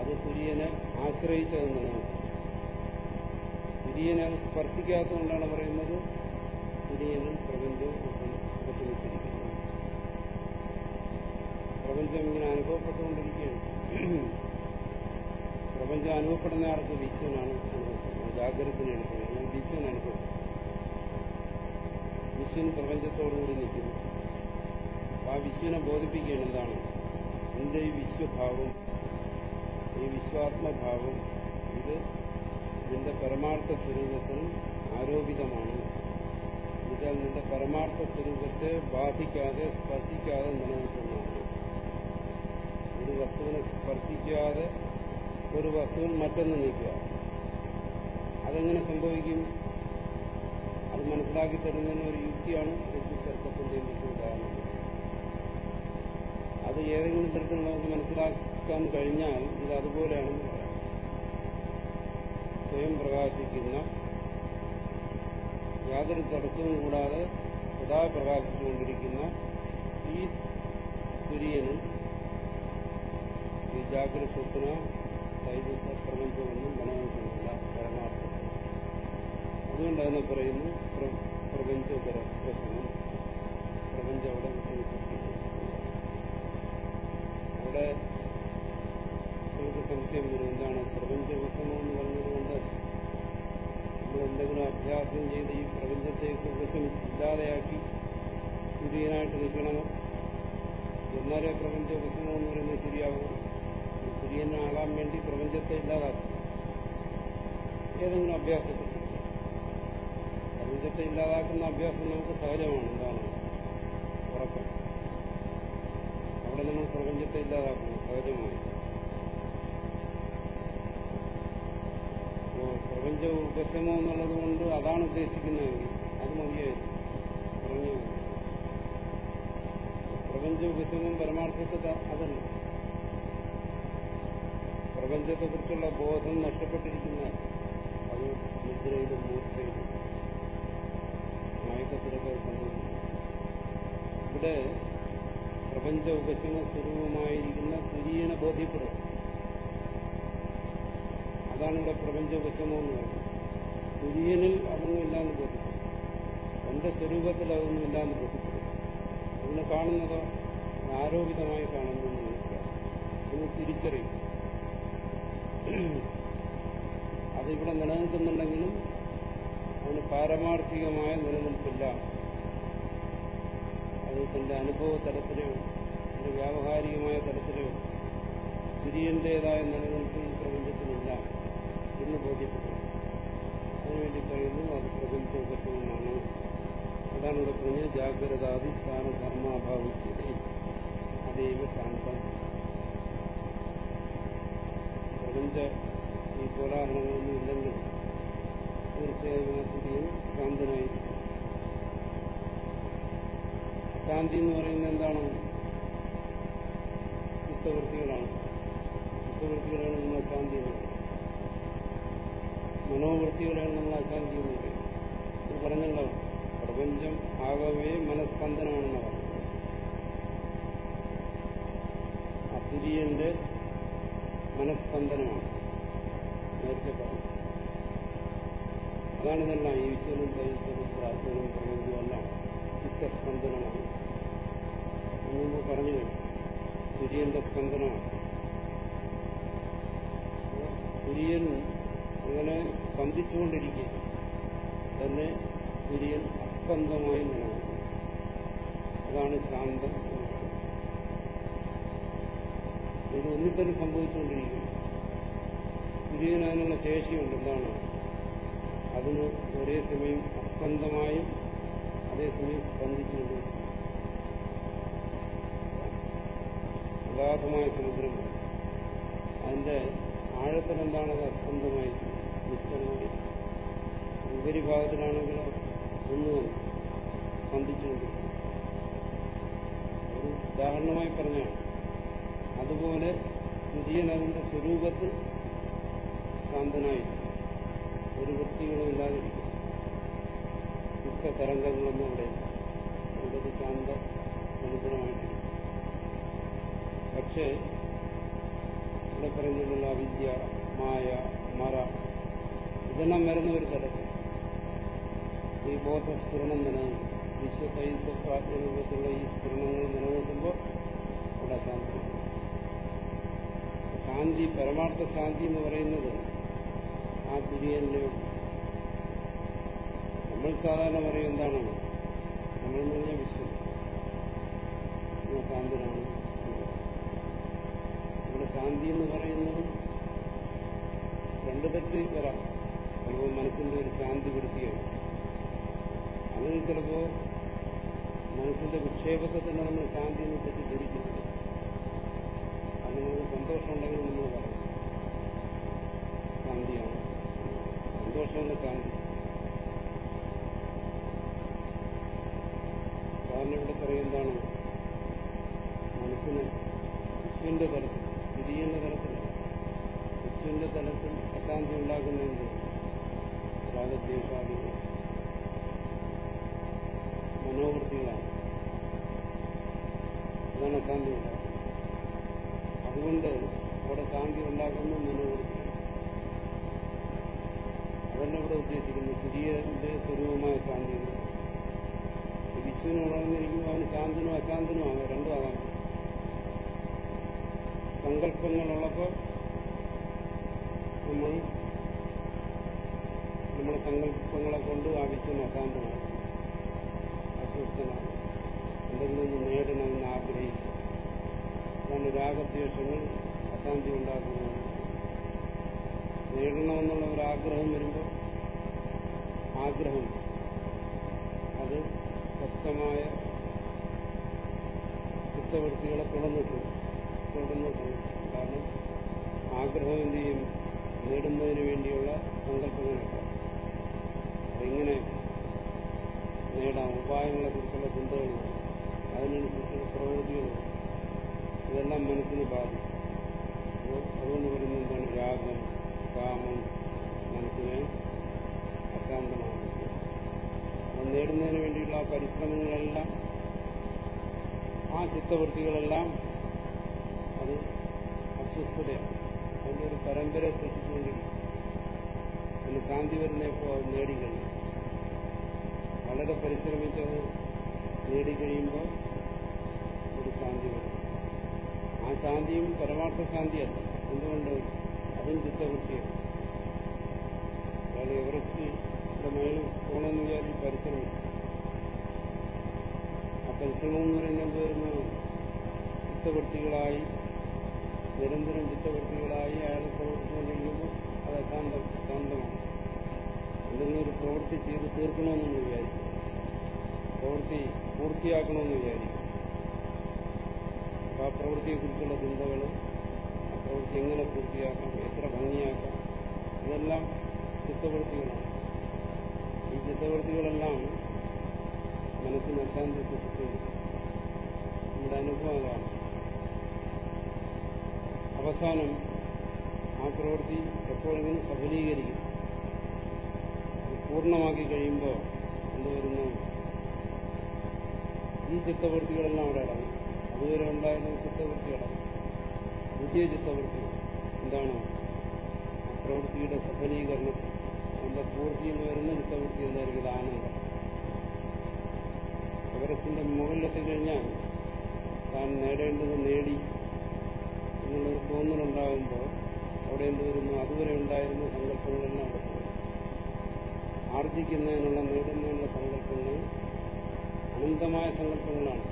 അത് തുര്യനെ ആശ്രയിച്ചതെന്നാണ് തുര്യനെ സ്പർശിക്കാത്തതുകൊണ്ടാണ് പറയുന്നത് തുര്യനും പ്രപഞ്ചവും ഉപശമിച്ചിരിക്കുന്നത് പ്രപഞ്ചം ഇങ്ങനെ അനുഭവപ്പെട്ടുകൊണ്ടിരിക്കുകയാണ്. പ്രപഞ്ചം അനുഭവപ്പെടുന്ന ആൾക്ക് വിശ്വനാണ് അനുഭവപ്പെടുന്നത്. ജാഗ്രതത്തിന് എടുക്കുന്നത് വിശ്വൻ അനുഭവം വിശ്വൻ പ്രപഞ്ചത്തോടുകൂടി നിൽക്കുന്നു. ആ വിശ്വനെ ബോധിപ്പിക്കുകയാണ് എന്താണ്? എന്റെ ഈ വിശ്വഭാവം ഈ വിശ്വാത്മഭാവം ഇത് നിന്റെ പരമാർത്ഥ സ്വരൂപത്തിന് ആരോപിതമാണ്. ഇത് നിന്റെ പരമാർത്ഥ സ്വരൂപത്തെ ബാധിക്കാതെ സ്പർശിക്കാതെ നിലനിൽക്കുന്നതാണ്. വസ്തുവിനെ സ്പർശിക്കാതെ ഒരു വസ്തുവിൽ മറ്റൊന്ന് നീക്കുക. അതെങ്ങനെ സംഭവിക്കും? അത് മനസ്സിലാക്കി തരുന്നതിന് ഒരു യുക്തിയാണ് രജ്ജുസർപ്പത്തിന്റെയും ഉദാഹരണം അത് ഏതെങ്കിലും തരത്തിൽ നമുക്ക് മനസ്സിലാക്കാൻ കഴിഞ്ഞാൽ ഇത് അതുപോലെയാണെന്ന് പറയാം. സ്വയം പ്രകാശിക്കുന്ന യാതൊരു തടസ്സവും കൂടാതെ സദാ പ്രകാശിച്ചുകൊണ്ടിരിക്കുന്ന ഈ തുര്യന് ജാഗ്രത സ്വപ്ന തൈജസ പ്രപഞ്ചമൊന്നും നിലനിൽക്കുന്നില്ല പരമാർത്ഥം. അതുകൊണ്ട് അതിനെ പറയുന്നു പ്രപഞ്ച പ്രസംഗം പ്രപഞ്ചം അവിടെ വിഷമിച്ചിരിക്കുന്നു അവിടെ നമുക്ക് സംശയം വരും എന്താണ് പ്രപഞ്ച വിസമം എന്ന് പറഞ്ഞതുകൊണ്ട് നമ്മൾ എന്തെങ്കിലും അഭ്യാസം ചെയ്ത് ഈ പ്രപഞ്ചത്തേക്ക് വിസമില്ലാതെയാക്കി തുര്യനായിട്ട് നിൽക്കണമോ? എന്നാലേ പ്രപഞ്ച വിസമം എന്ന് പറയുന്നത് ശരിയാകും തുര്യനാകാൻ വേണ്ടി പ്രപഞ്ചത്തെ ഇല്ലാതാക്കും. ഏതെങ്കിലും അഭ്യാസത്തിൽ പ്രപഞ്ചത്തെ ഇല്ലാതാക്കുന്ന അഭ്യാസം നമുക്ക് സഹജമാണ് എന്താണ്? ഉറക്കം അവിടെ നമ്മൾ പ്രപഞ്ചത്തെ ഇല്ലാതാക്കുന്നു അപ്പോൾ പ്രപഞ്ച ഉപശമം എന്നുള്ളത് കൊണ്ട് അതാണ് ഉദ്ദേശിക്കുന്നതെങ്കിൽ അത് മതിയായിരുന്നു. പ്രപഞ്ച ഉപശമം പരമാർത്ഥത്തെ അതല്ല. പ്രപഞ്ചത്തെക്കുറിച്ചുള്ള ബോധം നഷ്ടപ്പെട്ടിരിക്കുന്ന അത് നിദ്രയിലും മൂർച്ചയിലും മയക്കത്തിലൊക്കെ സംഭവിക്കുന്നു ഇവിടെ പ്രപഞ്ച ഉപശമ സ്വരൂപമായിരിക്കുന്ന തുര്യനെ ബോധ്യപ്പെടും. അതാണ് ഇവിടെ പ്രപഞ്ച ഉപശമം എന്ന് പറയുന്നത്. തുര്യനിൽ അതൊന്നുമില്ലാന്ന് ബോധ്യപ്പെടും. എന്റെ സ്വരൂപത്തിൽ അതൊന്നുമില്ലാന്ന് ബോധ്യപ്പെടും. അതിനെ കാണുന്നതോ ആരോപിതമായി കാണുന്നു മനസ്സിലാക്കും അതിന് തിരിച്ചറിയും. അതിവിടെ നിലനിൽക്കുന്നുണ്ടെങ്കിലും അതിന് പാരമാർത്ഥികമായ നിലനിൽപ്പില്ല. അത് തന്റെ അനുഭവ തലത്തിലോ തന്റെ വ്യാവഹാരികമായ തലത്തിലോ തുര്യന്റേതായ നിലനിൽപ്പ് ഈ പ്രപഞ്ചത്തിനില്ല എന്ന് ബോധ്യപ്പെട്ടു അതിനുവേണ്ടി പറയുന്നു അത് പ്രപഞ്ച ഉപശമമാണ് അതാണ് ഇവിടെ പറഞ്ഞ ജാഗ്രതാദി സ്ഥാന ധർമാഭാവിച്ചത് അതേവ ശാന്തം പ്രപഞ്ച ഈ കോലാഹലങ്ങളൊന്നും ഇല്ലെങ്കിൽ തീർച്ചയായും ആ ശാന്തനായിരിക്കും ശാന്തി എന്ന് പറയുന്നത് എന്താണ്? ചിത്തവൃത്തികളാണ്. ചിത്തവൃത്തികളാണ് നമ്മൾ അശാന്തി എന്ന് പറയുന്നത്. മനോവൃത്തികളാണ് നമ്മൾ അശാന്തി എന്ന് പറയുന്നത്. ഇത് പറഞ്ഞല്ലോ പ്രപഞ്ചം ആകവേ മനസ്പന്ദനമാണെന്ന് പറഞ്ഞു അതുര്യന്റെ മനസ്പന്ദനമാണ്. നേരത്തെ പറഞ്ഞു. അതാണ് ഇതെല്ലാം ഈശ്വരനും ദൈവത്തിനും പ്രാർത്ഥനയും പ്രപഞ്ചവും ചിത്തസ്പന്ദനമാണ്. മുമ്പ് പറഞ്ഞു കഴിഞ്ഞു. തുര്യന്റെ സ്പന്ദനമാണ്. തുര്യൻ അങ്ങനെ സ്പന്ദിച്ചുകൊണ്ടിരിക്കുക. തന്നെ തുര്യൻ അസ്പന്ദമായി നിലനിൽക്കുന്നു. അതാണ് ശാന്തം. ഇത് ഒന്നിൽ തന്നെ സംഭവിച്ചുകൊണ്ടിരിക്കും തുര്യന് അതിനുള്ള ശേഷിയുണ്ട് എന്താണ്? അതിന് ഒരേ സമയം അസ്പന്ദമായും അതേസമയം സ്പന്ദിച്ചുകൊണ്ട് അഗാധമായ സമുദ്രം അതിന്റെ ആഴത്തിൽ എന്താണത് അസ്പന്ദമായി നിശ്ചലമായി. ഉപരിഭാഗത്തിലാണെങ്കിലോ ഒന്ന് സ്പന്ദിച്ചുകൊണ്ടിരിക്കും ഒരു ഉദാഹരണമായി പറഞ്ഞാണ് അതുപോലെ തുര്യൻ അതിന്റെ സ്വരൂപത്തിൽ ശാന്തനായി. ഒരു വൃത്തികളും ഇല്ലാതിരിക്കും ദുഃഖ തരംഗങ്ങളൊന്നും അവിടെ അവിടെ ശാന്ത സമുദ്രമായിട്ടിരിക്കും പക്ഷേ ഇവിടെ പറയുന്നതിനുള്ള വിദ്യ മായ മറ ഇതെല്ലാം വരുന്ന ഒരു തരത്തിൽ. ഈ ബോധസ്ഫുരണം നിലനിൽക്കും. വിശ്വതൈസ്വപ്രാജ്ഞരൂപത്തിലുള്ള ഈ സ്ഫുരണങ്ങൾ നിലനിൽക്കുമ്പോൾ ഇവിടെ ശാന്തി ശാന്തി പരമാർത്ഥ ശാന്തി എന്ന് പറയുന്നത് ആ തുര്യനിലെ നമ്മൾ സാധാരണ പറയും എന്താണ്? നമ്മൾ എന്ന് പറഞ്ഞാൽ വിശ്വം ശാന്തനാണ്. നമ്മുടെ ശാന്തി എന്ന് പറയുന്നത് രണ്ടു തട്ടിൽ വരാം. ചിലപ്പോൾ മനസ്സിന്റെ ഒരു ശാന്തി വൃത്തിയാണ് അങ്ങനെ ചിലപ്പോ മനസ്സിന്റെ വിക്ഷേപത്തെ തന്നെ നമ്മൾ ശാന്തി എന്ന് തെറ്റിദ്ധരിക്കുന്നു അങ്ങനെ ഒരു സന്തോഷം ഉണ്ടെങ്കിൽ നമ്മൾ പറയും. ശാന്തിയാണ്. സന്തോഷമുള്ള ശാന്തി. കാരണം ഇവിടെ പറയും എന്താണ്? മനസ്സിന് വിശ്വന്റെ തലത്തിൽ തിരിയുന്ന തലത്തിൽ വിശ്വന്റെ തലത്തിൽ അശാന്തി ഉണ്ടാക്കുന്നതിന്റെ രാഗദ്വേഷാദികൾ മനോവൃത്തികളാണ്. അതാണ് അശാന്തി ഉണ്ടാക്കുന്നത് അതുകൊണ്ട് അവിടെ ശാന്തി ഉണ്ടാക്കുന്ന മനോവൃത്തി അതല്ല ഇവിടെ ഉദ്ദേശിക്കുന്നത് പുതിയതിന്റെ സ്വരൂപമായ ശാന്തി. വിശ്വന് ഉണർന്നിരിക്കുമ്പോൾ അവന് ശാന്തനും അശാന്തനും ആകാം രണ്ടും ആകാം സങ്കല്പങ്ങളുള്ളപ്പോൾ നമ്മൾ നമ്മുടെ സങ്കല്പങ്ങളെ കൊണ്ട് ആ വിശ്വന് അശാന്തമാണ് അസ്വസ്ഥനാണ് എന്തെങ്കിലും നേടണമെന്ന് ആഗ്രഹിക്കും അതാണ് രാഗദ്വേഷങ്ങൾ അശാന്തി ഉണ്ടാക്കുന്നത് നേടണമെന്നുള്ള ഒരു ആഗ്രഹം വരുമ്പോൾ ആഗ്രഹം അത് ശക്തമായ ചിത്തവൃത്തികളെ തുടർന്ന് തുടർന്ന് കാരണം ആഗ്രഹം എന്ത് ചെയ്യും? നേടുന്നതിന് വേണ്ടിയുള്ള സങ്കല്പങ്ങളൊക്കെ. എങ്ങനെ നേടാം. ഉപായങ്ങളെ കുറിച്ചുള്ള ചിന്തകൾ. അതിനനുസരിച്ചുള്ള പ്രവൃത്തികൾ. ഇതെല്ലാം മനസ്സിന് ബാധിക്കും. അതുകൊണ്ട് വരുന്ന എന്താണ്? രാഗം കാമം മനസ്സിനെ അശാന്തമാണ് അത് നേടുന്നതിന് വേണ്ടിയുള്ള ആ പരിശ്രമങ്ങളെല്ലാം ആ ചിത്തവൃത്തികളെല്ലാം അത് അസ്വസ്ഥതയാണ്. അതിന്റെ ഒരു പരമ്പര സൃഷ്ടിച്ചുകൊണ്ടിരിക്കും അതിന് ശാന്തി വരുന്നപ്പോൾ അത് നേടിക്കഴിഞ്ഞു. വളരെ പരിശ്രമിച്ചത് നേടിക്കഴിയുമ്പോൾ ഒരു ശാന്തി വരും. ആ ശാന്തിയും പരമാർത്ഥ ശാന്തിയല്ല. എന്തുകൊണ്ട്? അതും ചിത്തവൃത്തിയാണ് അയാൾ എവറസ്റ്റിന്റെ മേളിൽ പോകണമെന്ന് വിചാരിച്ച് പരിശ്രമം ആ പരിശ്രമം എന്ന് പറയുന്നത് എന്ത് ചിത്തവൃത്തികളായി നിരന്തരം ചിത്തവൃത്തികളായി അയാൾ പ്രവർത്തിച്ചുകൊണ്ടിരിക്കുമ്പോൾ അത് അശാന്തം ശാന്തമാണ്. എന്തെങ്കിലും ഒരു പ്രവൃത്തി ചെയ്ത് തീർക്കണമെന്ന് വിചാരിക്കും പ്രവൃത്തി പൂർത്തിയാക്കണമെന്ന് വിചാരിക്കും അപ്പോൾ ആ പ്രവൃത്തിയെക്കുറിച്ചുള്ള ചിന്തകളും ആ പ്രവൃത്തി എങ്ങനെ പൂർത്തിയാക്കാം എത്ര ഭംഗിയാക്കാം ഇതെല്ലാം ചിത്തവൃത്തികളാണ്. ഈ ചിത്തവൃത്തികളെല്ലാം മനസ്സിന് അശാന്തി സൃഷ്ടിക്കുന്നു. നമ്മുടെ അനുഭവം അതാണ് അവസാനം ആ പ്രവൃത്തി എപ്പോഴെങ്കിലും സഫലീകരിക്കും. പൂർണമാക്കി കഴിയുമ്പോൾ എന്ത് ഈ ചിത്തവൃത്തികളെല്ലാം അവിടെ അടങ്ങും. അതുവരെ ഉണ്ടായിരുന്ന ചിത്തവൃത്തിയാണ് പുതിയ ചിത്തവൃത്തി എന്താണ് പ്രവൃത്തിയുടെ സഫലീകരണം? അതിന്റെ പൂർത്തിയിൽ വരുന്ന ചിത്തവൃത്തി എന്തായിരിക്കും? ആനന്ദം എവറസ്റ്റിന്റെ മുകളിലെത്തിക്കഴിഞ്ഞാൽ താൻ നേടേണ്ടത് നേടി എന്നുള്ളൊരു തോന്നലുണ്ടാകുമ്പോൾ അവിടെ എന്ത് വരുന്നു? അതുവരെ ഉണ്ടായിരുന്ന സങ്കല്പങ്ങളെല്ലാം അവിടെ ആർജിക്കുന്നതിനുള്ള നേടുന്നതിനുള്ള സങ്കല്പങ്ങൾ അനന്തമായ സങ്കല്പങ്ങളാണ്.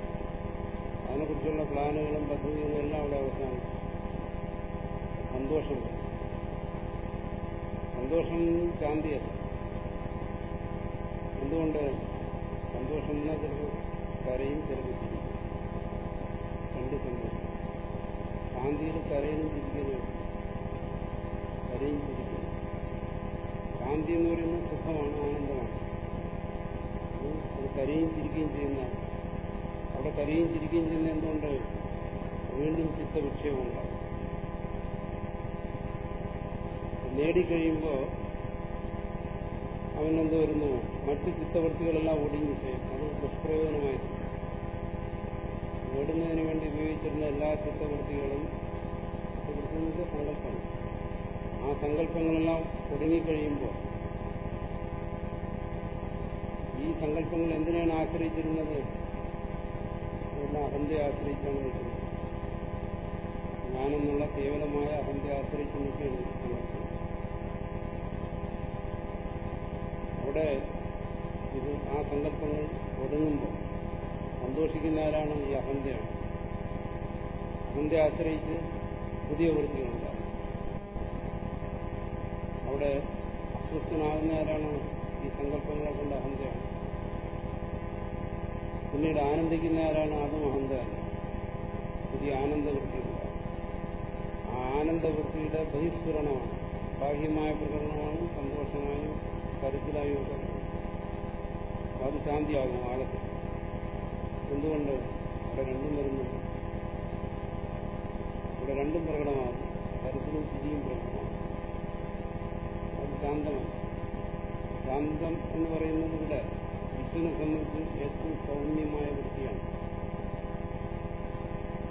അതിനെക്കുറിച്ചുള്ള പ്ലാനുകളും പദ്ധതികളും എല്ലാം അവിടെ അവസാനിക്കും സന്തോഷം. സന്തോഷം ശാന്തിയല്ല. എന്തുകൊണ്ട് സന്തോഷം എന്നാൽ ചിലപ്പോൾ കരയും ചിലപ്പോൾ രണ്ട് സന്തോഷം. ശാന്തിയിൽ കരയിലും ചിരിക്കുന്നു. കരയും ചിരിക്കുന്നു. ശാന്തി എന്ന് പറയുന്നത് സുഖമാണ് ആനന്ദമാണ്. അത് കരയും ചിരിക്കുകയും ചെയ്യുന്നതാണ് അവിടെ കരയും ചിരിക്കുകയും ചെയ്യുന്ന എന്തുകൊണ്ട്? വീണ്ടും ചിത്തവിക്ഷേപമുണ്ടാകും നേടിക്കഴിയുമ്പോൾ അവനെന്ത് വരുന്നു? മറ്റ് ചിത്തവൃത്തികളെല്ലാം ഓടിഞ്ഞു ചെയ്യും അത് ദുഷ്പ്രയോജനമായി. നേടുന്നതിന് വേണ്ടി ഉപയോഗിച്ചിരുന്ന എല്ലാ ചിത്തവൃത്തികളും ചിത്തവൃത്തികളുടെ ആ സങ്കല്പങ്ങളെല്ലാം ഒടുങ്ങിക്കഴിയുമ്പോൾ ഈ സങ്കല്പങ്ങൾ എന്തിനാണ് ആശ്രയിച്ചിരുന്നത്? ഇതെല്ലാം അഹന്തയെ ആശ്രയിച്ചാണ് നിൽക്കുന്നത് ഞാനെന്നുള്ള കേവലമായ അഹന്തയെ ആശ്രയിച്ച് നിൽക്കുകയാണ് അവിടെ ഇത് ആ സങ്കല്പങ്ങൾ ഒതുങ്ങുമ്പോൾ സന്തോഷിക്കുന്ന ആരാണ് ഈ അഹന്തയാണ്. അഹന്തയെ ആശ്രയിച്ച് പുതിയ വൃത്തികളുണ്ടാകും അവിടെ അസ്വസ്ഥനാകുന്ന ആരാണ് ഈ സങ്കല്പങ്ങളെ കൊണ്ട് അഹന്തയാണ്. പിന്നീട് ആനന്ദിക്കുന്ന ആരാണ് അതും അഹന്തയാണ് പുതിയ ആനന്ദവൃത്തി ആ ആനന്ദവൃത്തിയുടെ ബഹിസ്ഫുരണമാണ്. ബാഹ്യമായ പ്രകടനമാണ് സന്തോഷമായും കരുത്തിലായും ഒക്കെ. അത് ശാന്തിയാകും ആകത്ത് എന്തുകൊണ്ട്? അവിടെ രണ്ടും വരുന്നുണ്ട്. ഇവിടെ രണ്ടും പ്രകടമാകും. കരുത്തിലും സ്ഥിതിയും പ്രകടമാകും. അത് ശാന്തമാണ്. ശാന്തം എന്ന് പറയുന്നത് ഇവിടെ വിഷ്ണുവിനെ സംബന്ധിച്ച് ഏറ്റവും സൗമ്യമായ വൃത്തിയാണ്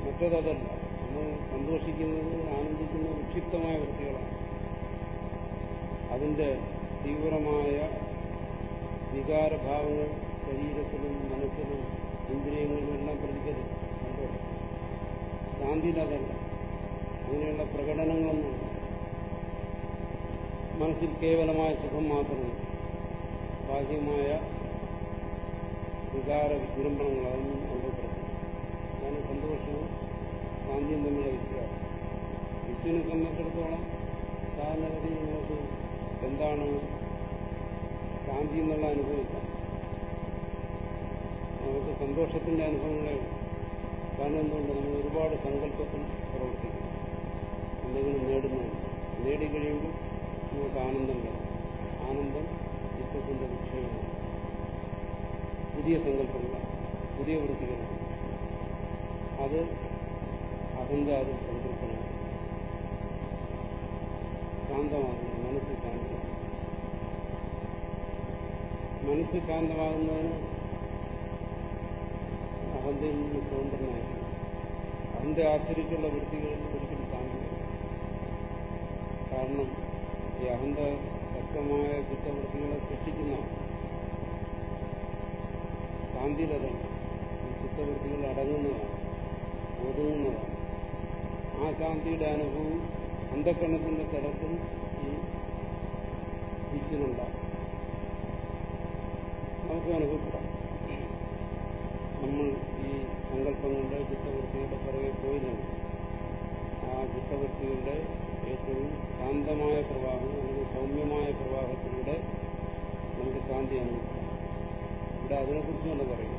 മറ്റേതല്ല നമ്മൾ സന്തോഷിക്കുന്നത് ആനന്ദിക്കുന്ന വിക്ഷിപ്തമായ വൃത്തികളാണ് അതിന്റെ തീവ്രമായ വികാരഭാവങ്ങൾ ശരീരത്തിലും മനസ്സിലും ഇന്ദ്രിയങ്ങളിലും എല്ലാം പ്രതിഫലിക്കും. സന്തോഷം ശാന്തിയിലതല്ല അങ്ങനെയുള്ള പ്രകടനങ്ങളൊന്നും മനസ്സിൽ കേവലമായ സുഖം മാത്രമേ ബാഹ്യമായ വികാര വിജൃംഭണങ്ങൾ അതൊന്നും അനുഭവപ്പെടുന്നു അതാണ് സന്തോഷവും ശാന്തിയും തമ്മിലുള്ള വ്യത്യാസം. വിഷുവിനെ സംബന്ധിച്ചിടത്തോളം സാധാരണഗതിയിൽ നമുക്ക് എന്താണ് ശാന്തി എന്നുള്ള അനുഭവമില്ല. നമുക്ക് സന്തോഷത്തിന്റെ അനുഭവങ്ങളെ. കാരണം എന്തുകൊണ്ട് നമ്മൾ ഒരുപാട് സങ്കല്പത്തിൽ പ്രവർത്തിക്കും എന്തെങ്കിലും നേടുന്നു നേടിക്കഴിയുമ്പോൾ നമുക്ക് ആനന്ദം വരും ആനന്ദം ചിത്തത്തിന്റെ വിഷയമാണ്. പുതിയ സങ്കല്പങ്ങൾ പുതിയ വൃത്തികൾ. അത് അഹന്ത അതിൽ സംതൃപ്തനാണ് ശാന്തമാകുന്നു മനസ്സ് ശാന്തമാകുന്നു. മനസ്സ് ശാന്തമാകുന്നതിന് അഹന്തയിൽ നിന്ന് സ്വതന്ത്രമായിരിക്കും അഹന്ത ആശ്രയിച്ചുള്ള വൃത്തികളിൽ ഒരിക്കലും ശാന്തി കാരണം ഈ അഹന്ത ശക്തമായ ചിത്തവൃത്തികളെ സൃഷ്ടിക്കുന്നതാണ് ശാന്തിയിലതല്ല ചിത്തവൃത്തിയിൽ അടങ്ങുന്നതാണ്. ഒതുങ്ങുന്നതാണ് ആ ശാന്തിയുടെ അനുഭവം അന്ധക്കരണത്തിന്റെ തലത്തിൽ ഈ ഈശ്വരുണ്ടാകും നമുക്ക് അനുഭവപ്പെടാം. നമ്മൾ ഈ സങ്കല്പങ്ങളുടെ ചിത്തവൃത്തിയുടെ പുറകെ പോയില്ലെങ്കിൽ ആ ചിത്തവൃത്തികളുടെ ഏറ്റവും ശാന്തമായ പ്രവാഹം അല്ലെങ്കിൽ സൗമ്യമായ പ്രവാഹത്തിലൂടെ നമുക്ക് ശാന്തി അനുഭവപ്പെടാം. ഇവിടെ അതിനെക്കുറിച്ചാണ് പറയും.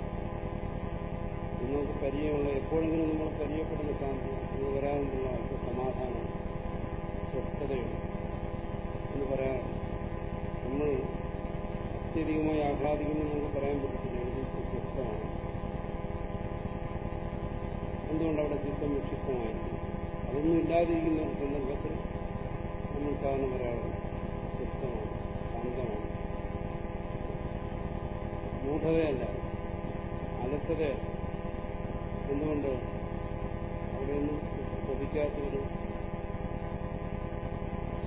നിങ്ങൾക്ക് പരിചയമുള്ള എപ്പോഴെങ്കിലും നിങ്ങൾ പരിചയപ്പെടുന്ന ശാന്തി നിങ്ങൾ വരാമെന്നുള്ള അല്പ സമാധാനം സ്വസ്ഥതയുണ്ട് എന്ന് പറയാൻ നമ്മൾ അത്യധികമായി ആഹ്ലാദിക്കുന്നു നമുക്ക് പറയാൻ പറ്റത്തില്ല. എനിക്ക് സ്വസ്ഥമാണ്. എന്തുകൊണ്ട് അവിടെ ചിത്തം വിക്ഷിപ്തമായിരുന്നു അതൊന്നും ഇല്ലാതിരിക്കുന്ന ഒരു സന്ദർഭത്തിൽ നമ്മൾ കാണുന്ന ഒരാൾ സ്വസ്ഥമാണ്. മൂഢതയല്ല അലസതയല്ല എന്തുകൊണ്ട്? അവിടെയൊന്നും ലഭിക്കാത്തൊരു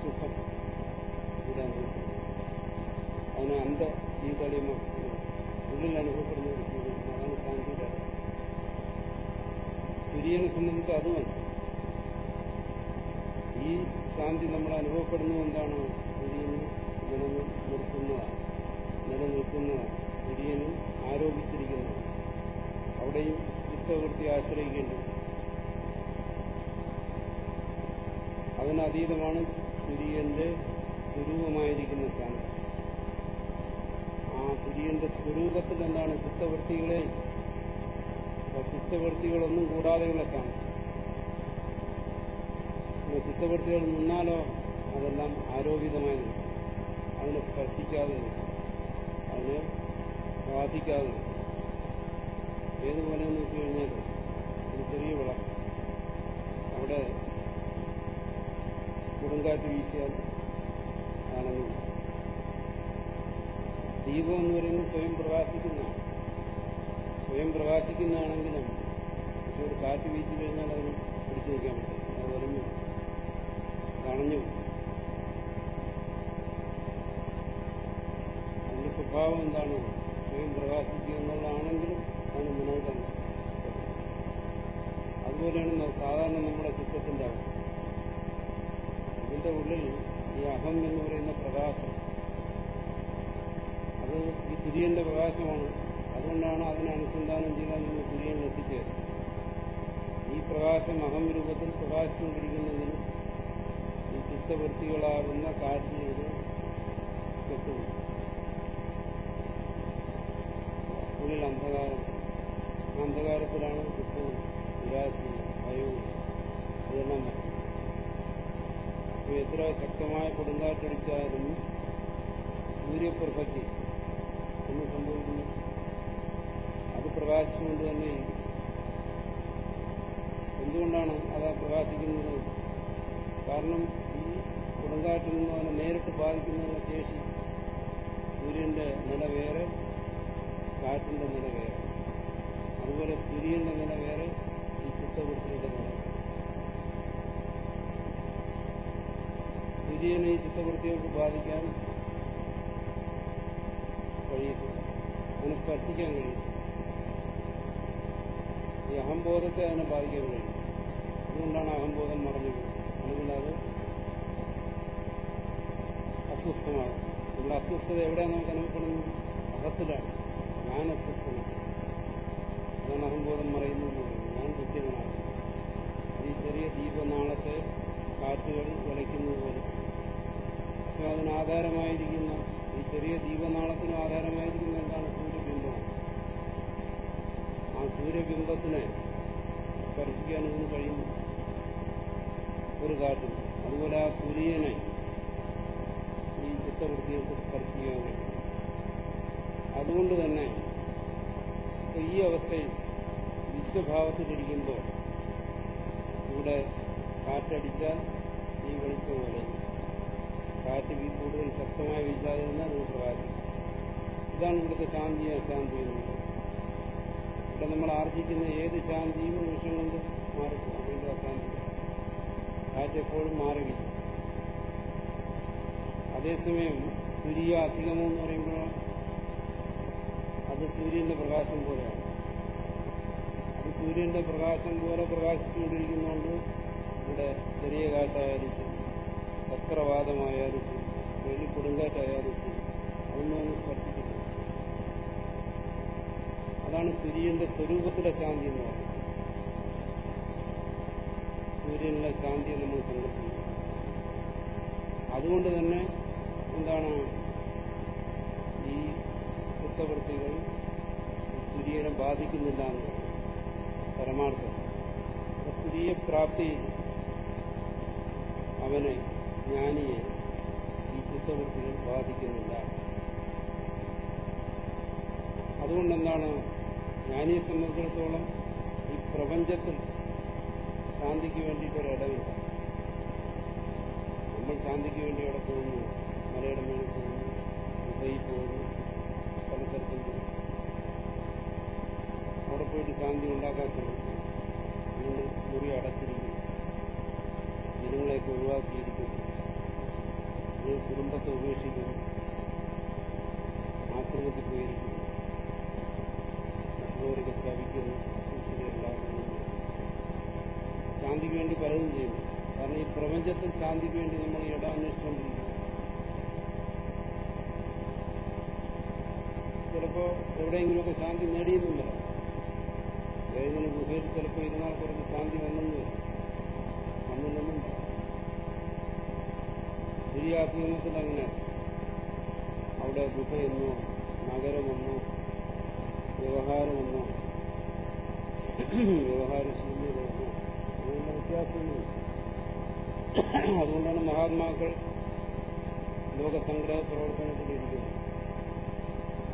സുഖം ഇതാണ്. അതിന് അന്ധ ശീതളിമ ഉള്ളിൽ അനുഭവപ്പെടുന്ന ഒരു ശീതളിമ അതാണ് ശാന്തിയുടെ തുര്യനെ സംബന്ധിച്ച് അതുമല്ല ഈ ശാന്തി നമ്മൾ അനുഭവപ്പെടുന്നത് എന്താണ് തുര്യന് നിലനിർത്തുന്നതാണ് നിലനിൽക്കുന്നതാണ് തുര്യന് ആരോപിച്ചിരിക്കുന്നു. അവിടെയും ചിത്തവൃത്തി ആശ്രയിക്കേണ്ടി അതിനതീതമാണ് തുര്യന്റെ സ്വരൂപമായിരിക്കുന്ന സ്ഥാനം. ആ തുര്യന്റെ സ്വരൂപത്തിൽ എന്താണ് ചിത്തവൃത്തികളെ ചിത്തവൃത്തികളൊന്നും കൂടാതെയുള്ള സ്ഥാനം. ചിത്തവൃത്തികൾ നിന്നാലോ അതെല്ലാം ആരോപിതമായി അതിനെ സ്പർശിക്കാതെ അതിനെ ബാധിക്കാതെ. ഏതുപോലെ നോക്കി കഴിഞ്ഞാൽ ഒരു ചെറിയ വിള അവിടെ കൊടുങ്കാറ്റ് വീശിയാൽ ആണെന്ന് ദീപം എന്ന് പറയുന്നത് സ്വയം പ്രകാശിക്കുന്നതാണ്. സ്വയം പ്രകാശിക്കുന്നതാണെങ്കിലും പക്ഷെ ഒരു കാറ്റ് വീശി കഴിഞ്ഞാൽ അതിന് പിടിച്ചു നിൽക്കാൻ പറ്റും അത് വലിഞ്ഞു തണഞ്ഞു അതിന്റെ സ്വഭാവം എന്താണ് സ്വയം പ്രകാശിക്കുക എന്നുള്ളതാണെങ്കിലും അതിന് നിലനിൽക്കാൻ അതുപോലെയാണ് സാധാരണ നമ്മുടെ ചിത്രത്തിന്റെ അവസ്ഥ. ഇതിന്റെ ഉള്ളിൽ ഈ അഹം എന്ന് പറയുന്ന പ്രകാശം. അത് ഈ തുര്യന്റെ പ്രകാശമാണ്. അതുകൊണ്ടാണ് അതിനെ അനുസന്ധാനം ചെയ്താൽ നമ്മൾ തുര്യനിൽ എത്തിച്ചേരുന്നത് ഈ പ്രകാശം അഹം രൂപത്തിൽ പ്രകാശിച്ചുകൊണ്ടിരിക്കുന്നതിന് ഈ ചിത്തവൃത്തികളാകുന്ന കാറ്റിൽ ഇത് കെട്ടുന്നു. ഉള്ളിൽ അന്ധകാരം. അന്ധകാരത്തിലാണ് ദുഃഖവും നിരാശയും ഭയവും ഇതെല്ലാം വരുന്നത്. എത്ര ശക്തമായ കൊടുങ്കാറ്റടിച്ചാലും സൂര്യപ്രഭയ്ക്ക് എന്ന് സംഭവിക്കുന്നു അത് പ്രകാശിച്ചുകൊണ്ട് തന്നെ. എന്തുകൊണ്ടാണ് അത് പ്രകാശിക്കുന്നത്? കാരണം ഈ കൊടുങ്കാറ്റിൽ നിന്ന് അവനെ നേരിട്ട് ബാധിക്കുന്നതിനുള്ള ശേഷി സൂര്യന്റെ നില വേറെ കാറ്റിന്റെ നില വേറെ. അതുപോലെ തിരിയുടെ നില വേറെ ഈ ചിത്തവൃത്തിയുടെ നില തിരിയനെ ഈ ചിത്തവൃത്തികൾക്ക് ബാധിക്കാൻ കഴിയത്തില്ല. അതിനെ സ്പർശിക്കാൻ കഴിയും ഈ അഹംബോധത്തെ അതിനെ ബാധിക്കാൻ കഴിയും അതുകൊണ്ടാണ് അഹംബോധം മറഞ്ഞു പോകുന്നത്. അല്ലെങ്കിൽ അസ്വസ്ഥമാകും നമ്മുടെ അസ്വസ്ഥത എവിടെയാണ് നമുക്ക് അനുഭവപ്പെടുന്നത്? അകത്തിലാണ്. ഞാൻ അസ്വസ്ഥനാണ് അതാണ് അഹംബോധം പറയുന്നു ഞാൻ കൃത്യനാണ്. ഈ ചെറിയ ദീപനാളത്തെ കാറ്റുകൾ വലയ്ക്കുന്നത് പോലെ പക്ഷെ അതിനാധാരമായിരിക്കുന്ന ഈ ചെറിയ ദീപനാളത്തിന് ആധാരമായിരിക്കുന്ന എന്താണ് സൂര്യബിംബം ആ സൂര്യബിംബത്തിനെ സ്പർശിക്കാൻ ഇതിന് കഴിയുന്നു. ഒരു കാറ്റും. അതുപോലെ ആ സൂര്യനെ ഈ ചിത്തവൃത്തികൾക്ക് സ്പർശിക്കാൻ കഴിയും അതുകൊണ്ട് തന്നെ ഈ അവസ്ഥയിൽ വിശ്വഭാവത്തിലിരിക്കുമ്പോൾ ഇവിടെ കാറ്റടിച്ചാൽ ഈ വെളിച്ചം പോലെ. കാറ്റ് കൂടുതൽ ശക്തമായി വീശാതിരുന്നാൽ അത് പ്രകാശം ഇതാണ് ഇവിടുത്തെ ശാന്തി അശാന്തി ഇവിടെ നമ്മൾ ആർജിക്കുന്ന ഏത് ശാന്തിയും നിമിഷം കൊണ്ട് മാറി അശാന്തി. കാറ്റ് എപ്പോഴും മാറി വീശും. അതേസമയം തുരിയ അധികമോ എന്ന് പറയുമ്പോൾ അത് സൂര്യന്റെ പ്രകാശം പോലെയാണ്. അത് സൂര്യന്റെ പ്രകാശം പോലെ പ്രകാശിച്ചുകൊണ്ടിരിക്കുന്നതുകൊണ്ട് ഇവിടെ ചെറിയ കാറ്റായാലും ശരി ചക്രവാദമായാലും ശരി വലിയ കൊടുങ്കാറ്റായാലും ശരി അതൊന്നും സ്പർശിക്കുന്നു അതാണ് സൂര്യന്റെ സ്വരൂപത്തിലെ ശാന്തി എന്ന് പറയുന്നത്. സൂര്യനിലെ ശാന്തിയെ നമ്മൾ സങ്കല്പിക്കുന്നു അതുകൊണ്ട് തന്നെ എന്താണ് കുറ്റവൃത്തികൾ തുര്യനെ ബാധിക്കുന്നില്ല എന്ന് പരമാർത്ഥം തുര്യ പ്രാപ്തി അവനെ ജ്ഞാനിയെ ഈ ചിത്തവൃത്തികൾ ബാധിക്കുന്നില്ല. അതുകൊണ്ട് എന്താണ് ജ്ഞാനിയെ സംബന്ധിച്ചിടത്തോളം ഈ പ്രപഞ്ചത്തിൽ ശാന്തിക്ക് വേണ്ടിയിട്ടൊരു ഇടമില്ല നമ്മൾ ശാന്തിക്ക് വേണ്ടി അവിടെ പോകുന്നു മലയുടെ മേളിൽ പോകുന്നു ദുബൈ പോകുന്നു പല സ്ഥലത്തും പോകുന്നു അവിടെ പോയിട്ട് ശാന്തി ഉണ്ടാക്കാൻ ശ്രമിക്കുന്നു അല്ലെങ്കിൽ മുറി അടച്ചിരിക്കുന്നു ജനങ്ങളെയൊക്കെ ഒഴിവാക്കിയിരിക്കുന്നു അല്ലെങ്കിൽ കുടുംബത്തെ ഉപേക്ഷിക്കുന്നു ആശ്രമത്തിൽ പോയിരിക്കുന്നു മറ്റുള്ളവരൊക്കെ സ്ഥാപിക്കുന്നു ശിശുക്കളുണ്ടാക്കുന്നു ശാന്തിക്ക് വേണ്ടി പലതും ചെയ്യുന്നു കാരണം ഈ പ്രപഞ്ചത്തിൽ ശാന്തിക്ക് വേണ്ടി നമ്മൾ ഇടം അന്വേഷിച്ചുകൊണ്ടിരിക്കുന്നു ചിലപ്പോ എവിടെയെങ്കിലുമൊക്കെ ശാന്തി നേടിയെന്നും വരാം ഏതെങ്കിലും ഗുഹയിൽ ചിലപ്പോൾ ഇരുന്നാൽ കുറച്ച് ശാന്തി വന്നെന്ന് വരും. വന്നില്ലെന്നും പറയാം അങ്ങനെ അവിടെ ഗുഹയെന്നോ നഗരമെന്നോ വ്യവഹാരമെന്നോ വ്യവഹാര ശൂന്യതയെന്നോ അങ്ങനെയുള്ള വ്യത്യാസമൊന്നുമില്ല. അതുകൊണ്ടാണ് മഹാത്മാക്കൾ ലോകസംഗ്രഹ പ്രവർത്തനത്തിലിരിക്കുന്നത്.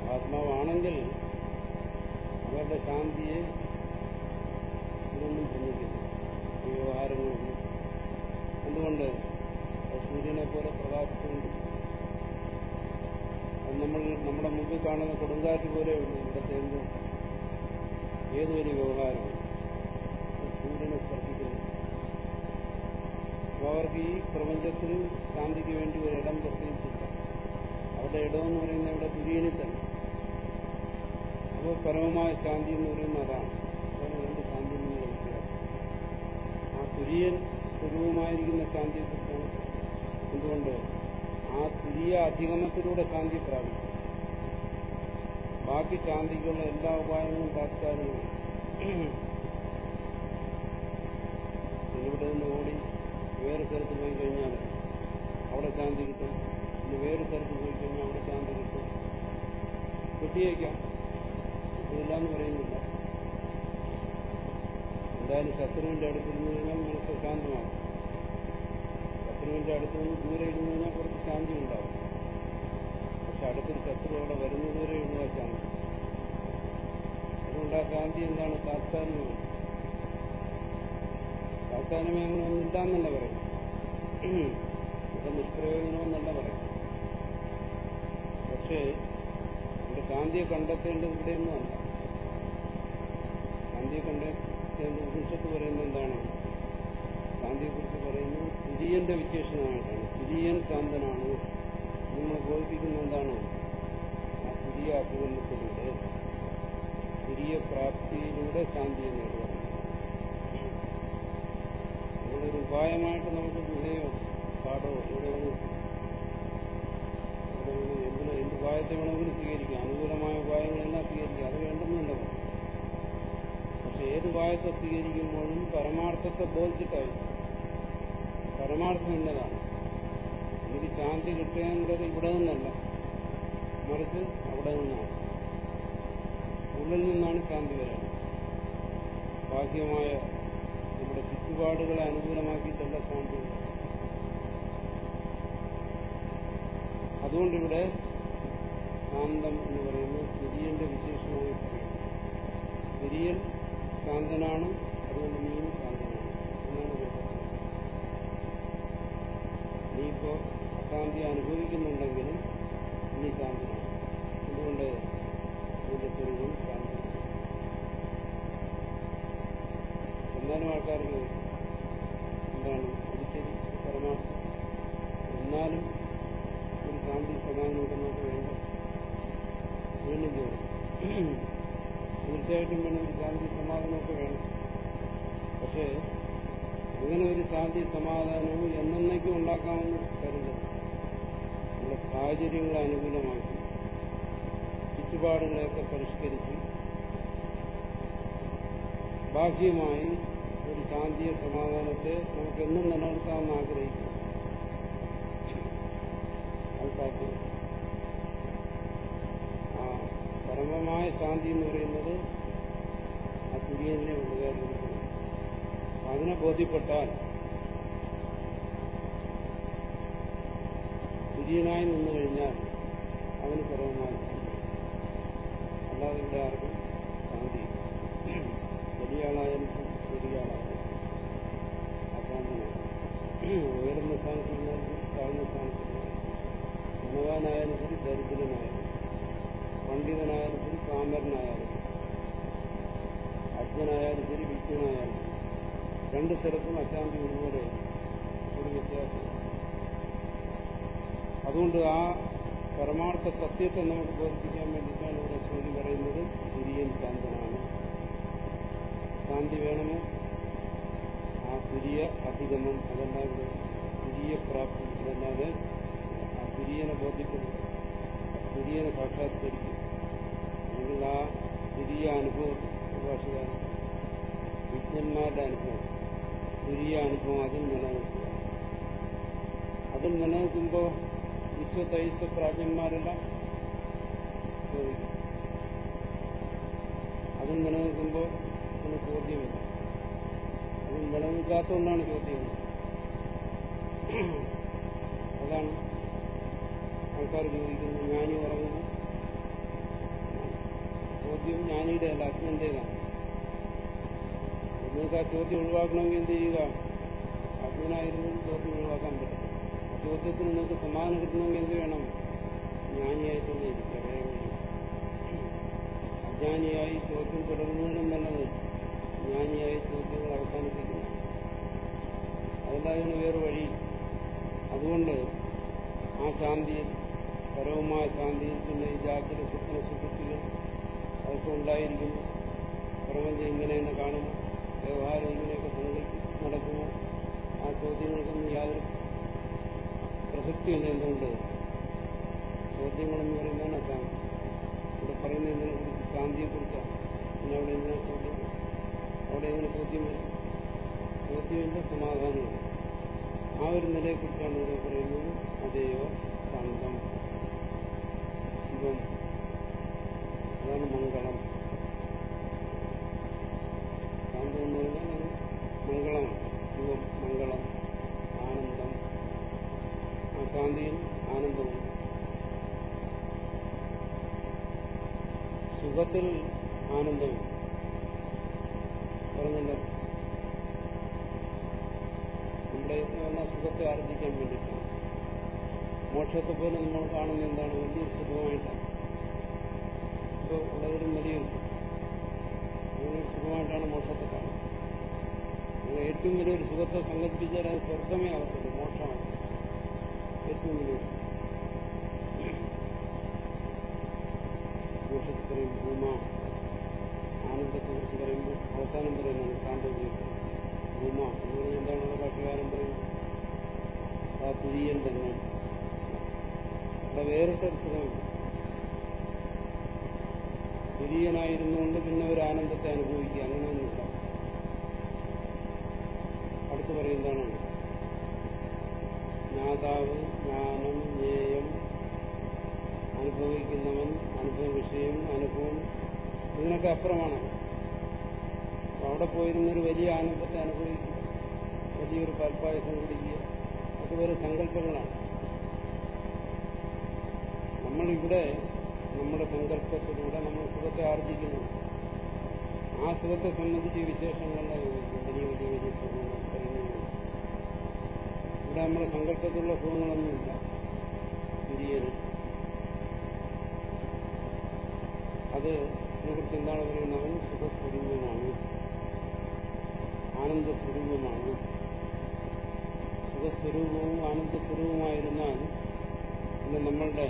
മഹാത്മാവാണെങ്കിൽ അവരുടെ ശാന്തിയെ ഇതൊന്നും ചിന്തിക്കില്ല ഈ വ്യവഹാരങ്ങളൊന്നും. എന്തുകൊണ്ട്? സൂര്യനെ പോലെ പ്രകാശിച്ചുകൊണ്ട്. നമ്മൾ നമ്മുടെ മുമ്പിൽ കാണുന്ന കൊടുങ്കാറ്റ് പോലെയുണ്ട് ഇവിടുത്തെ എന്ത്? ഏതൊരു വ്യവഹാരം സൂര്യനെ സ്പർശിക്കുന്നു. അപ്പോൾ അവർക്ക് ഈ പ്രപഞ്ചത്തിൽ ശാന്തിക്ക് വേണ്ടി ഒരു ഇടം പ്രത്യേകിച്ചില്ല. അവരുടെ ഇടമെന്ന് പറയുന്നത് ഇവിടെ തുര്യനിൽ തന്നെ. അപ്പോൾ പരമമായ ശാന്തി എന്ന് പറയുന്ന അതാണ്. അതാണ് രണ്ട് ശാന്തി എന്ന് വ്യത്യാസം ആ തുര്യൻ സ്വരൂപമായിരിക്കുന്ന ശാന്തിയെക്കുറിച്ചാണ് എന്തുകൊണ്ട്? ആ തുരിയ അധിഗമത്തിലൂടെ ശാന്തി പ്രാപിക്കും. ബാക്കി ശാന്തിക്കുള്ള എല്ലാ ഉപായങ്ങളും താത്കാലികമാണ് ഇവിടെ നിന്ന് ഓടി വേറെ സ്ഥലത്ത് പോയി കഴിഞ്ഞാൽ അവിടെ ശാന്തി കിട്ടും. ഇനി വേറെ സ്ഥലത്ത് പോയി കഴിഞ്ഞാൽ അവിടെ ശാന്തി കിട്ടും. കിട്ടിയേക്കാം കിട്ടില്ല എന്ന് പറയുന്നില്ല. എന്തായാലും ശത്രുവിന്റെ അടുത്തിരുന്ന് കഴിഞ്ഞാൽ മനസ്സ് ശാന്തമാകും ശത്രുവിന്റെ അടുത്ത് നിന്ന് ദൂരെ ഇരുന്ന് കഴിഞ്ഞാൽ കുറച്ച് ശാന്തി ഉണ്ടാവും. പക്ഷെ അടുത്തൊരു ശത്രു അവിടെ വരുന്ന ദൂരെ ഉള്ള ശാന്തി. അതുകൊണ്ട് ആ ശാന്തി എന്താണ് താത്കാലികമാണ് താത്കാലികമേ അങ്ങനെ ഒന്നില്ല എന്നല്ല പറയും ഇപ്പൊ നിഷ്പ്രയോജനമെന്നല്ല പറയും പക്ഷേ ഇവിടെ ശാന്തിയെ കണ്ടെത്തേണ്ടത് ഇവിടെയൊന്നുമല്ല ശാന്തിയെ കണ്ട് ഉപനിഷത്ത് പറയുന്നത് എന്താണ്? ശാന്തിയെക്കുറിച്ച് പറയുന്നത് തുര്യന്റെ വിശേഷണമായിട്ടാണ്. തുര്യൻ ശാന്തനാണ്. നിങ്ങൾ ബോധിപ്പിക്കുന്ന എന്താണ്? ആ തുര്യ അഭിഗമത്തിലൂടെ തുര്യ പ്രാപ്തിയിലൂടെ ശാന്തിയെ നേടുക. അതുകൊണ്ടൊരു ഉപായമായിട്ട് നമുക്ക് ഗുഹയോ കാടോ ഇവിടെ എന്തിനോ എന്ത് ഉപായത്തെ വേണമെങ്കിലും സ്വീകരിക്കാം. അനുകൂലമായ ഉപായങ്ങളെല്ലാം സ്വീകരിക്കാം. അത് പക്ഷെ ഏത് ഉപായത്തെ സ്വീകരിക്കുമ്പോഴും പരമാർത്ഥത്തെ ബോധിച്ചിട്ടായി പരമാർത്ഥം ഇന്നതാണ് എനിക്ക് ശാന്തി കിട്ടേണ്ടത് ഇവിടെ നിന്നല്ല. മറിച്ച് അവിടെ നിന്നാണ്. ഉള്ളിൽ നിന്നാണ് ശാന്തി വരുന്നത് ബാഹ്യമായ നമ്മുടെ ചുറ്റുപാടുകളെ അനുകൂലമാക്കിയിട്ടുള്ള ശാന്തി അതുകൊണ്ടിവിടെ ശാന്തം എന്ന് പറയുന്നത് തിരിയന്റെ വിശേഷമായി പറയുന്നു. തുര്യൻ ശാന്തനാണ്. അതുകൊണ്ട് നീയും ശാന്തനാണ്. എന്നാണ് അശാന്തി അനുഭവിക്കുന്നുണ്ടെങ്കിലും നീ ശാന്തനാണ്. അതുകൊണ്ട് നിന്റെ സ്വരൂപം ശാന്തനാണ്. എന്നാലും ആൾക്കാർക്ക് എന്താണ്? ശരി പരമാർത്ഥം. എന്നാലും ഒരു ശാന്തി വേണ്ട. വീണ്ടും ചോദിക്കും തീർച്ചയായിട്ടും വേണം. ശാന്തി സമാധാനമൊക്കെ വേണം. പക്ഷേ അങ്ങനെ ഒരു ശാന്തി സമാധാനവും എന്നേക്കും ഉണ്ടാക്കാമെന്ന് കരുതരുത് നമ്മുടെ സാഹചര്യങ്ങളെ അനുകൂലമാക്കി ചുറ്റുപാടുകളെയൊക്കെ പരിഷ്കരിച്ച് ബാഹ്യമായി ഒരു ശാന്തിയ സമാധാനത്തെ നമുക്ക് എന്നും നിലനിർത്താമെന്ന് ആഗ്രഹിക്കും പരമമായ ശാന്തി എന്ന് പറയുന്നത് ആ തുര്യനെ ഉള്ളതായിരുന്നു അതിനെ ബോധ്യപ്പെട്ടാൽ തുര്യനായി നിന്നു കഴിഞ്ഞാൽ അവന് കുറവുമായി അല്ലാതെ ഇവിടെ ആർക്കും ശാന്തി വലിയ ആളായാലും ചെറിയ ആളായാലും അശാന്തനാണ് ഉയർന്ന സ്ഥാനത്തുള്ളവർക്കും താഴ്ന്ന സ്ഥാനത്തുള്ളവർക്കും ധനവാനായാലും ശരി ദരിദ്രനായാലും പണ്ഡിതനായാലും പാമരനായാലും അജ്ഞനായാലും ശരി വിജ്ഞനായാലും രണ്ട് സ്ഥലത്തും അശാന്തി ഒരുപോലെ ഒരു വ്യത്യാസം. അതുകൊണ്ട് ആ പരമാർത്ഥ സത്യത്തെ നമുക്ക് ബോധിപ്പിക്കാൻ വേണ്ടിയിട്ടാണ് ഇവിടെ ശ്രുതി പറയുന്നത്. തുര്യൻ ശാന്തനാണ്. ശാന്തി വേണമോ? ആ തിരിയ അധിഗമം അതല്ലാതെ തിരിയ പ്രാപ്തി അതല്ലാതെ ആ തുര്യനെ ബോധ്യപ്പെടുക തുര്യനെ സാക്ഷാത്കരിക്കുക അല്ലെങ്കിൽ ആ തുര്യ അനുഭവം ഭാഷകാരൻ വിജ്ഞന്മാരുടെ അനുഭവം. തുര്യ അനുഭവം അതിൽ നിലനിൽക്കുക. അതിൽ നിലനിൽക്കുമ്പോൾ വിശ്വതൈസ പ്രാജ്ഞന്മാരെല്ലാം? ചോദിക്കും. അതിൽ നിലനിൽക്കുമ്പോൾ അതിന് ചോദ്യമില്ല. അതിൽ നിലനിൽക്കാത്തതുകൊണ്ടാണ് ചോദ്യം അതാണ് ആൾക്കാർ ചോദിക്കുന്നത്. ഞാനും ഉറങ്ങുന്നു ചോദ്യം ജ്ഞാനിയുടെ അല്ല അഗ്നിന്റേതാണ് നിങ്ങൾക്ക് ആ ചോദ്യം ഒഴിവാക്കണമെങ്കിൽ എന്ത് ചെയ്യുക? അജ്ഞനായിരുന്നു ചോദ്യം ഒഴിവാക്കാൻ പറ്റും ആ ചോദ്യത്തിന് നിങ്ങൾക്ക് സമാധാനം കിട്ടണമെങ്കിൽ എന്ത് വേണം? ജ്ഞാനിയായി തന്നെ ഇരിക്കുക അജ്ഞാനിയായി ചോദ്യം തുടരുന്നതിനും നല്ലത് ജ്ഞാനിയായി ചോദ്യങ്ങൾ അവസാനിപ്പിക്കുന്നു. അതല്ലാതെ വേറെ വഴി. അതുകൊണ്ട് ആ ശാന്തിയിൽ പരവുമായ ശാന്തിയിൽ പിന്നെ ഈ ജാഗ്രത സ്വപ്ന സുഹൃത്തുക്കൾ അതൊക്കെ ഉണ്ടായിരിക്കുന്നു പ്രപഞ്ചം ഇങ്ങനെ കാണും. വ്യവഹാരം ഇങ്ങനെയൊക്കെ സങ്കല്പിച്ച് നടക്കുമോ? ആ ചോദ്യങ്ങൾക്കൊന്നും യാതൊരു പ്രസക്തിയില്ല എന്തുകൊണ്ട്? ചോദ്യങ്ങളെന്ന് പറയുന്നതാണ് അശാന്തി ഇവിടെ പറയുന്ന ഇതിനെ കുറിച്ച്? ശാന്തിയെക്കുറിച്ചാണ്. പിന്നെ അവിടെ എന്തിനാ ചോദ്യം? അവിടെ എങ്ങനെ ചോദ്യം വരും? ചോദ്യമില്ല സമാധാനമില്ല ആ ഒരു നിലയെക്കുറിച്ചാണ് ഇവിടെ പറയുന്നത്. അതേയോ ശാന്തം ശിവം. അതാണ് മംഗളം. ശാന്തം എന്ന് പറഞ്ഞാൽ മംഗളമാണ് ശിവം മംഗളം ആനന്ദം. ആ ശാന്തിയിൽ ആനന്ദവും. സുഖത്തിൽ ആനന്ദവും. പറഞ്ഞല്ലോ. നമ്മുടെ എന്ന സുഖത്തെ ആർജിക്കാൻ വേണ്ടിയിട്ടാണ്. മോക്ഷത്തെ പോലെ നമ്മൾ കാണുന്ന എന്താണ്? വലിയ സുഖമായിട്ടാണ് ഇപ്പോൾ ഉള്ളതിലും സുഖം അങ്ങനൊരു സുഖമായിട്ടാണ് മോക്ഷത്തെ കാണുന്നത്. ഏറ്റവും വലിയൊരു സുഖത്തെ സങ്കല്പിച്ചാൽ അത് സ്വർഗമേ ആകത്തുള്ളൂ മോക്ഷമാണ്. ഏറ്റവും വലിയ മോക്ഷത്തെ പറയും ഭൂമ. ആനന്ദത്തെക്കുറിച്ച് പറയുമ്പോൾ അവസാനം പറയുന്നതാണ് സാമ്പത്തികം ഭൂമ. എന്ന് പറഞ്ഞാൽ എന്താണ് നമ്മുടെ ഭാഷകാരൻ പറയുന്നത്? ആ തുര്യൻ തന്നെ അവിടെ വേറിട്ടൊരു സുഖമില്ല. തുര്യനായിരുന്നുകൊണ്ട് പിന്നെ ഒരു ആനന്ദത്തെ അനുഭവിക്കുക. അങ്ങനെയൊന്നുമില്ല. അടുത്ത് പറയുന്നതാണ് ജ്ഞാതാവ് ജ്ഞാനം ജ്ഞേയം അനുഭവിക്കുന്നവൻ അനുഭവ വിഷയം അനുഭവം ഇതിനൊക്കെ അപ്പുറമാണ്. അപ്പൊ അവിടെ പോയിരുന്നൊരു വലിയ ആനന്ദത്തെ അനുഭവിക്കുക വലിയൊരു പാൽപ്പായസം കുടിക്കുക അതുപോലെ സങ്കല്പങ്ങളാണ്. നമ്മളിവിടെ നമ്മുടെ സങ്കല്പത്തിലൂടെ നമ്മൾ സുഖത്തെ ആർജിക്കുന്നു. ആ സുഖത്തെ സംബന്ധിച്ച് വിശേഷങ്ങളല്ല വലിയ വലിയ വലിയ സുഖങ്ങൾ പറയുന്നത് ഇവിടെ നമ്മുടെ സങ്കല്പത്തിലുള്ള സുഖങ്ങളൊന്നുമില്ല തിരിയന് അത് ഇതിനെക്കുറിച്ച് എന്താണ് പറയുന്നവൻ സുഖസ്വരൂപമാണ് ആനന്ദസ്വരൂപമാണ് സുഖസ്വരൂപവും ആനന്ദസ്വരൂപമായിരുന്നാൽ പിന്നെ നമ്മളുടെ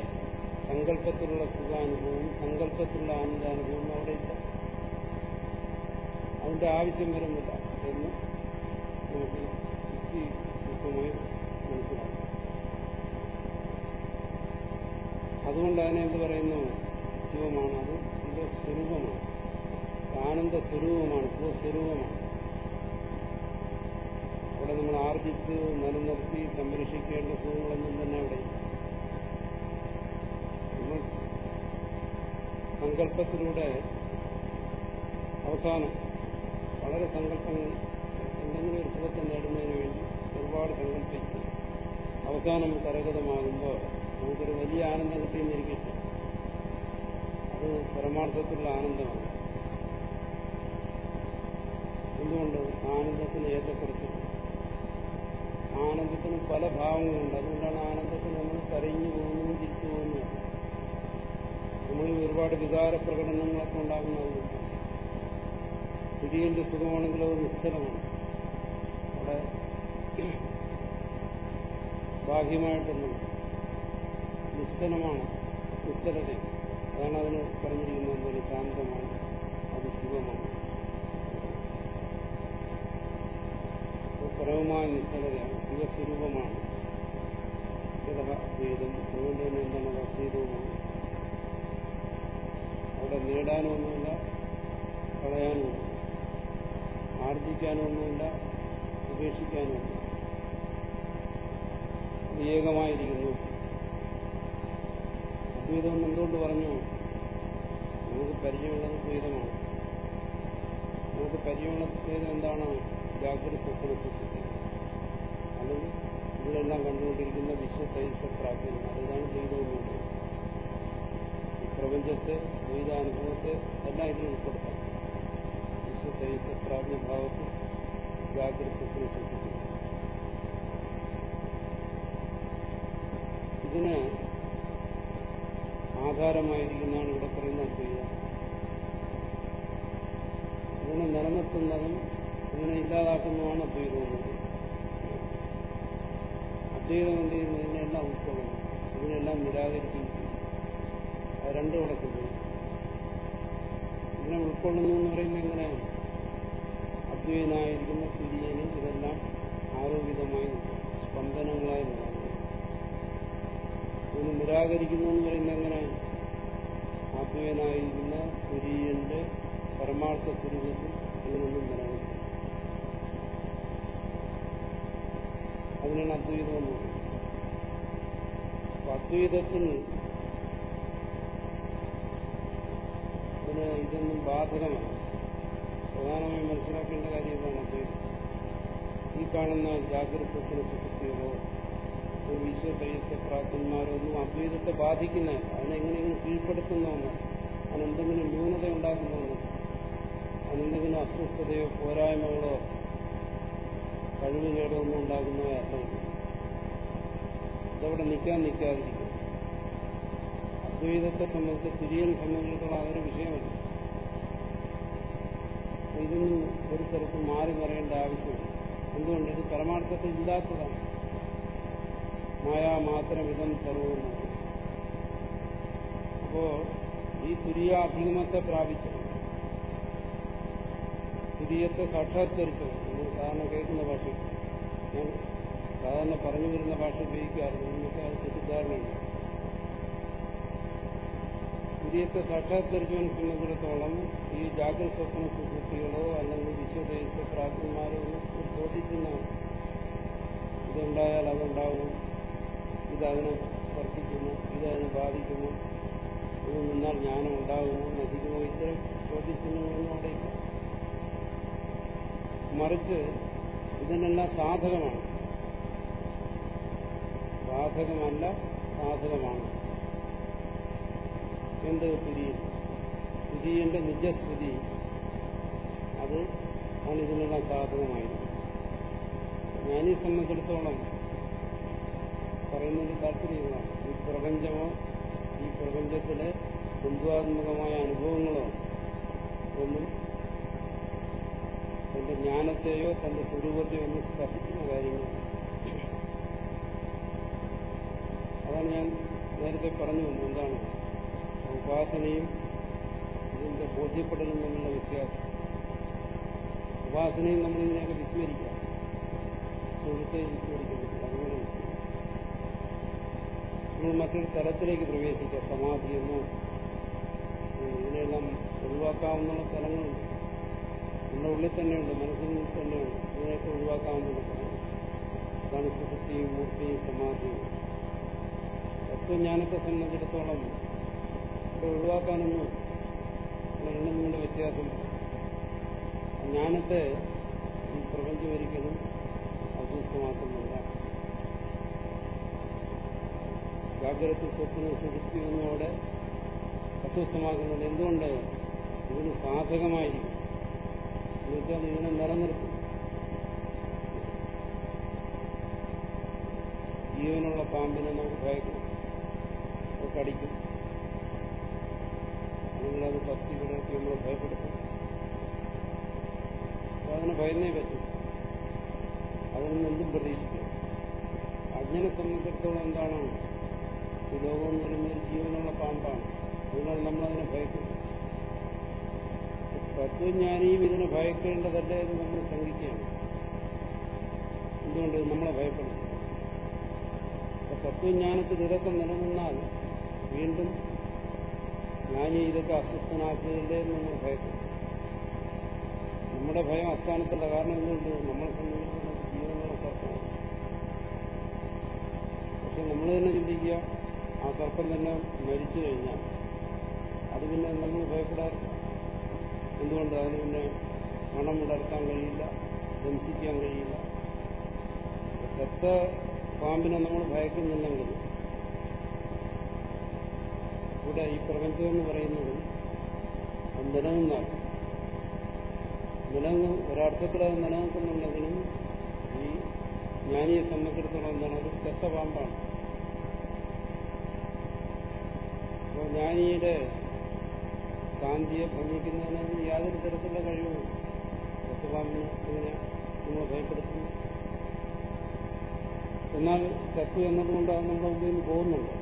സങ്കല്പത്തിലുള്ള സുഖാനുഭവവും സങ്കല്പത്തിലുള്ള ആനന്ദാനുഭവവും അവിടെ ഇല്ല. അതിന്റെ ആവശ്യം വരുന്നില്ല. എന്ന് നമുക്ക് യുക്തി യുക്തമായി മനസ്സിലാക്കാം. അതുകൊണ്ട് അതിനെ എന്ത് പറയുന്നു? ശിവമാണ് അത്. ശിവസ്വരൂപമാണ്. ആനന്ദ സ്വരൂപമാണ് ശിവസ്വരൂപമാണ്. അവിടെ നമ്മൾ ആർജിച്ച് നിലനിർത്തി സംരക്ഷിക്കേണ്ട സുഖങ്ങളൊന്നും തന്നെ അവിടെ സങ്കല്പത്തിലൂടെ അവസാനം വളരെ സങ്കല്പങ്ങൾ എന്തെങ്കിലും ഒരു സുഖത്തെ നേടുന്നതിന് വേണ്ടി ഒരുപാട് സങ്കല്പിച്ച് അവസാനം കരഗതമാകുമ്പോൾ നമുക്കൊരു വലിയ ആനന്ദം കിട്ടിയെന്നിരിക്കട്ടെ. അത് പരമാർത്ഥത്തിലുള്ള ആനന്ദമാണ്. എന്തുകൊണ്ട്? ആനന്ദത്തിന് ഏറ്റക്കുറച്ച് ആനന്ദത്തിന് പല ഭാവങ്ങളുണ്ട്. അതുകൊണ്ടാണ് ആനന്ദത്തിന് നമ്മൾ കരഞ്ഞു പോകുന്നതും തിരിച്ചു പോകുന്നതും നമ്മളിൽ ഒരുപാട് വികാര പ്രകടനങ്ങളൊക്കെ ഉണ്ടാകുന്നത് തുര്യന്റെ സുഖമാണെങ്കിൽ അത് നിശ്ചലമാണ്. അവിടെ ബാഹ്യമായിട്ടൊന്നും നിശ്ചലമാണ് നിശ്ചലത അതാണ് അതിന് പറഞ്ഞിരിക്കുന്നത് ഒരു ശാന്തമാണ് അത് സുഖമാണ് പരമമായ നിശ്ചലതയാണ് ശിവസ്വരൂപമാണ്. അദ്വൈതം അതുകൊണ്ട് തന്നെ എന്താണ് അദ്വൈതവുമാണ്? അവിടെ നേടാനൊന്നുമില്ല കളയാനുമില്ല ആർജിക്കാനൊന്നുമില്ല ഉപേക്ഷിക്കാനുമില്ല. ഏകമായിരിക്കുന്നു അദ്വൈതം എന്തുകൊണ്ട് പറഞ്ഞു? നമുക്ക് പരിചയമുള്ളത് ദ്വൈതമാണ്. നമുക്ക് പരിചയമുള്ള ദ്വൈതം എന്താണ്? ജാഗ്രത സ്വപ്ന സുഖത്തെ അല്ലെങ്കിൽ ഇതിലെല്ലാം കണ്ടുകൊണ്ടിരിക്കുന്ന വിശ്വതൈസ പ്രാജ്ഞന്മാർ ദ്വൈതവും ദ്വൈതമെന്നുള്ളത് പ്രപഞ്ചത്തെ ദ്വൈതാനുഭവത്തെ എല്ലാം ഇതിൽ ഉൾപ്പെടുത്താം. വിശ്വതൈസ പ്രാജ്ഞഭാവത്തിൽ ജാഗ്രത സ്വപ്ന സുഖത്തെ ഇതിന് ആധാരമായിരിക്കുന്നതാണ് ഇവിടെ പറയുന്ന അദ്വൈതം ഇതിനെ നിലനിർത്തുന്നതും ഇതിനെ ഇല്ലാതാക്കുന്നതുമാണ് അദ്വൈതം എന്നത് അദ്വൈതം എന്ത് ചെയ്യുന്നു? ഇതിനെല്ലാം ഉൾക്കൊള്ളുന്നു. ഇതിനെല്ലാം നിരാകരിക്കുകയും ചെയ്യും അത് രണ്ടും കൂടെ സംഭവിക്കും ഇങ്ങനെ ഉൾക്കൊള്ളുന്നു എന്ന് പറയുന്നത് എങ്ങനെയാണ്? അദ്വൈതനായിരിക്കുന്ന തുര്യന് ഇതെല്ലാം ആരോഗ്യതമായി സ്പന്ദനങ്ങളായി നിലനിൽക്കും ഇതിന് നിരാകരിക്കുന്നു എന്ന് പറയുന്നത് എങ്ങനെയാണ്? ആത്മീയനായിരിക്കുന്ന തുര്യന്റെ പരമാർത്ഥ സ്വരൂപത്തിൽ ഇതിനൊന്നും നിലനിൽക്കും അതിനാണ് അദ്വൈതം എന്ന് പറയുന്നത്. അദ്വൈതത്തിൽ ഇതിന് ഇതൊന്നും ബാധകമല്ല. പ്രധാനമായും മനസ്സിലാക്കേണ്ട കാര്യമാണ് അദ്വൈതം ഈ കാണുന്ന ജാഗ്രത സ്വപ്ന സുഹൃത്തികളോ ഈശ്വര തൈസ്യ പ്രാപ്തന്മാരൊന്നും അദ്വൈതത്തെ ബാധിക്കുന്നതല്ല അതിനെങ്ങനെയെങ്കിലും കീഴ്പ്പെടുത്തുന്ന അതിനെന്തെങ്കിലും ന്യൂനത ഉണ്ടാക്കുന്ന അതിനെന്തെങ്കിലും അസ്വസ്ഥതയോ പോരായ്മകളോ കഴിവുകേടോ ഒന്നും ഉണ്ടാകുന്നവയല്ല ഇതവിടെ നിൽക്കാൻ നിൽക്കാതിരിക്കും അദ്വൈതത്തെ സംബന്ധിച്ച് തിരിയൽ സംബന്ധിച്ചിടത്തോളം ഒരു വിഷയമല്ല ഇതൊന്നും ഒരു സ്ഥലത്ത് മാറി മറിയേണ്ട ആവശ്യമില്ല എന്തുകൊണ്ട്? ഇത് പരമാർത്ഥത്തിൽ ഇല്ലാത്തതാണ്. മായാ മാത്രം ഇതം സർവവും അപ്പോ ഈ തുര്യാഭിഗമത്തെ പ്രാപിച്ചു തുര്യത്തെ സാക്ഷാത്കരിച്ചു നമ്മൾ സാധാരണ കേൾക്കുന്ന ഭാഷ സാധാരണ പറഞ്ഞു വരുന്ന ഭാഷ ഉപയോഗിക്കാറുണ്ട്. ഇന്നത്തെ അത് തെറ്റിദ്ധാരണയുണ്ട്. തുര്യത്തെ സാക്ഷാത്കരിക്കുവാൻ സംബന്ധിച്ചിടത്തോളം ഈ ജാഗ്രത സ്വപ്ന സുഹൃത്തികളോ അല്ലെങ്കിൽ വിശ്വദേശ പ്രാജ്ഞന്മാരോ ഒന്നും ബോധിക്കുന്നതാണ് ഇതുണ്ടായാൽ അതുണ്ടാവും ഇതതിനെ വർദ്ധിക്കുന്നു. ഇതതിനെ ബാധിക്കുന്നു. ഇത് നിന്നാൽ ജ്ഞാനം ഉണ്ടാകുമോ നശിക്കുമോ? ഇത്തരം ചോദ്യത്തിനൊന്നും അവിടെയില്ല മറിച്ച് ഇതിനെല്ലാം സാധകമാണ്. ബാധകമല്ല സാധകമാണ്. എന്ത് സ്ഥിതി സ്ഥിതിന്റെ നിജസ്ഥിതി അത് ആണ് ഇതിനെല്ലാം സാധകമായിരിക്കും ഞാനീ സംബന്ധിച്ചിടത്തോളം പറയുന്നതിന്റെ താല്പര്യമാണ് ഈ പ്രപഞ്ചമോ ഈ പ്രപഞ്ചത്തിലെ ബന്ധുവാത്മകമായ അനുഭവങ്ങളോ ഒന്നും തന്റെ ജ്ഞാനത്തെയോ തന്റെ സ്വരൂപത്തെയോ ഒന്നും സ്പർശിക്കുന്ന കാര്യങ്ങളാണ് അതാണ് ഞാൻ നേരത്തെ പറഞ്ഞു എന്താണ്? ഉപാസനയും ഇതിന്റെ ബോധ്യപ്പെടലും തമ്മിലുള്ള വ്യത്യാസം. ഉപാസനയും നമ്മൾ ഇതിനെയൊക്കെ വിസ്മരിക്കാം. സുഹൃത്തെ വിസ്മരിക്കുന്നില്ല അതുപോലെ നമ്മൾ മറ്റൊരു തലത്തിലേക്ക് പ്രവേശിക്കുക സമാധിയെന്നോ ഇതിനെല്ലാം ഒഴിവാക്കാവുന്ന സ്ഥലങ്ങളുണ്ട്. നമ്മുടെ ഉള്ളിൽ തന്നെയുണ്ട് മനസ്സിൽ തന്നെയുണ്ട്. ഇതിനെയൊക്കെ ഒഴിവാക്കാവുന്ന സ്ഥലങ്ങൾ. അതാണ് സുഹൃത്തിയും മൂർത്തിയും സമാധിയും. തത്വജ്ഞാനത്തെ സംബന്ധിച്ചിടത്തോളം ഇത് ഒഴിവാക്കാനൊന്നും രണ്ടും കൊണ്ട് വ്യത്യാസം. ജ്ഞാനത്തെ ഈ പ്രപഞ്ചം ഒരിക്കലും അസ്വസ്ഥമാക്കുന്നില്ല. ജാഗ്രത സ്വപ്ന സുഹൃത്തിയൊന്നോടെ അസ്വസ്ഥമാക്കുന്നുണ്ട്. എന്തുകൊണ്ട്? ഇതിന് സാധകമായിരിക്കും. എന്നുവെച്ചാൽ ഇതിനെ നിലനിർത്തും. ജീവനുള്ള പാമ്പിനെ നമുക്ക് ഭയക്കണം അത് കടിക്കും. അല്ലെങ്കിൽ ഭക്തി വിടർത്തി നമ്മളെ ഭയപ്പെടുത്തും. അതിനെ ഭയന്നേ പറ്റും. അതിൽ നിന്നും പ്രതീക്ഷിക്കും. അജ്ഞനെ സംബന്ധിച്ചിടത്തോളം എന്താണ്? ഈ ലോകം എന്ന് പറയുന്ന ഒരു ജീവനുള്ള പാമ്പാണ്. അതുകൊണ്ടാണ് നമ്മളതിനെ ഭയക്കുന്നത് തത്വജ്ഞാനിയും ഇതിനെ ഭയക്കേണ്ടതല്ലേ എന്ന് നമ്മൾ ശങ്കിക്കുകയാണ് എന്തുകൊണ്ട് നമ്മളെ ഭയപ്പെടുന്നു തത്വജ്ഞാനത്തിൽ ഇതൊക്കെ നിലനിന്നാൽ വീണ്ടും ജ്ഞാനി ഇതൊക്കെ അസ്വസ്ഥനാക്കുകയല്ലേ എന്ന് നമ്മൾ ഭയക്കും നമ്മുടെ ഭയം അസ്ഥാനത്തല്ല. കാരണം എന്തുകൊണ്ട്? നമ്മളെ സംബന്ധിച്ചിടത്തോളം ജീവനുള്ള സർപ്പമാണ്. പക്ഷെ നമ്മൾ തന്നെ ചിന്തിക്കുക ആ സർപ്പം തന്നെ മരിച്ചു കഴിഞ്ഞാൽ അത് പിന്നെ നമ്മൾ ഭയപ്പെടാറില്ല. എന്തുകൊണ്ട്? അതിന് പിന്നെ മണം വിടർത്താൻ കഴിയില്ല ദംസിക്കാൻ കഴിയില്ല. ചത്ത പാമ്പിനെ നമ്മൾ ഭയക്കുന്നില്ലെങ്കിൽ ഇവിടെ ഈ പ്രപഞ്ചം എന്ന് പറയുന്നത് അത് നിലനിന്നാൽ നിലനിന്ന് ഒരർത്ഥത്തിൽ അത് നിലനിൽക്കുന്നുണ്ടെങ്കിലും ഈ ജ്ഞാനിയെ സംബന്ധിച്ചിടത്തോളം എന്താണ്? അത് ചത്ത പാമ്പാണ്. അപ്പോൾ ജ്ഞാനിയുടെ കാന്തിയെ ഭംഗിക്കുന്നതിന് യാതൊരു തരത്തിലുള്ള കഴിവും ചത്തുപാമ്പിന് ഇങ്ങനെ നമ്മൾ ഭയപ്പെടുത്തുന്നു. എന്നാൽ ചത്തു എന്നതുകൊണ്ട് അത് നമ്മുടെ ഉള്ളിൽ പോകുന്നുണ്ട്.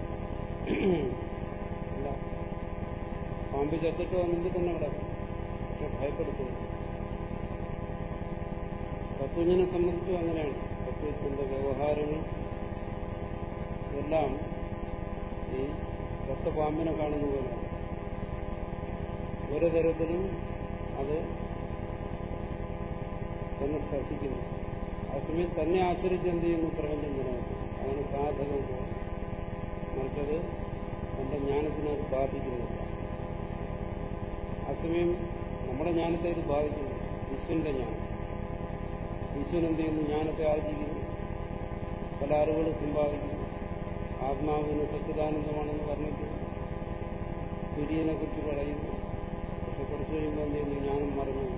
പാമ്പ് ചത്തിട്ട് മുമ്പിൽ തന്നെ അവിടെ പക്ഷെ ഭയപ്പെടുത്തുന്നു. തത്വജ്ഞനെ സംബന്ധിച്ചും അങ്ങനെയാണ്. തത്വത്തിന്റെ വ്യവഹാരങ്ങൾ എല്ലാം ഈ ചത്ത പാമ്പിനെ കാണുന്ന പോലെ. ഒരു തരത്തിലും അത് തന്നെ സ്പർശിക്കുന്നു. അതേസമയം തന്നെ ആശ്രയിച്ച് എന്ത് ചെയ്യുന്നു? പ്രപഞ്ചം നിലനിൽക്കും അങ്ങനെ സാധകം പോലെ. മറിച്ചത് തന്റെ ജ്ഞാനത്തിനെ അത് ബാധിക്കുന്നില്ല. അസമയം നമ്മുടെ ജ്ഞാനത്തെ ഇത് ബാധിക്കുന്നു വിശ്വന്റെ ജ്ഞാനം. ഈശ്വരൻ എന്ത് ചെയ്യുന്നു? ജ്ഞാനത്തെ ആർജിക്കുന്നു പല അറിവുകൾ സമ്പാദിക്കുന്നു. ആത്മാവിന് സച്ചിദാനന്ദമാണെന്ന് വർണിക്കുന്നു. തുര്യനെ കുറിച്ച് പറയുന്നു. പക്ഷെ കുറച്ച് കഴിയുമ്പോൾ എന്ത് ചെയ്യുന്നു? ജ്ഞാനം മറന്നു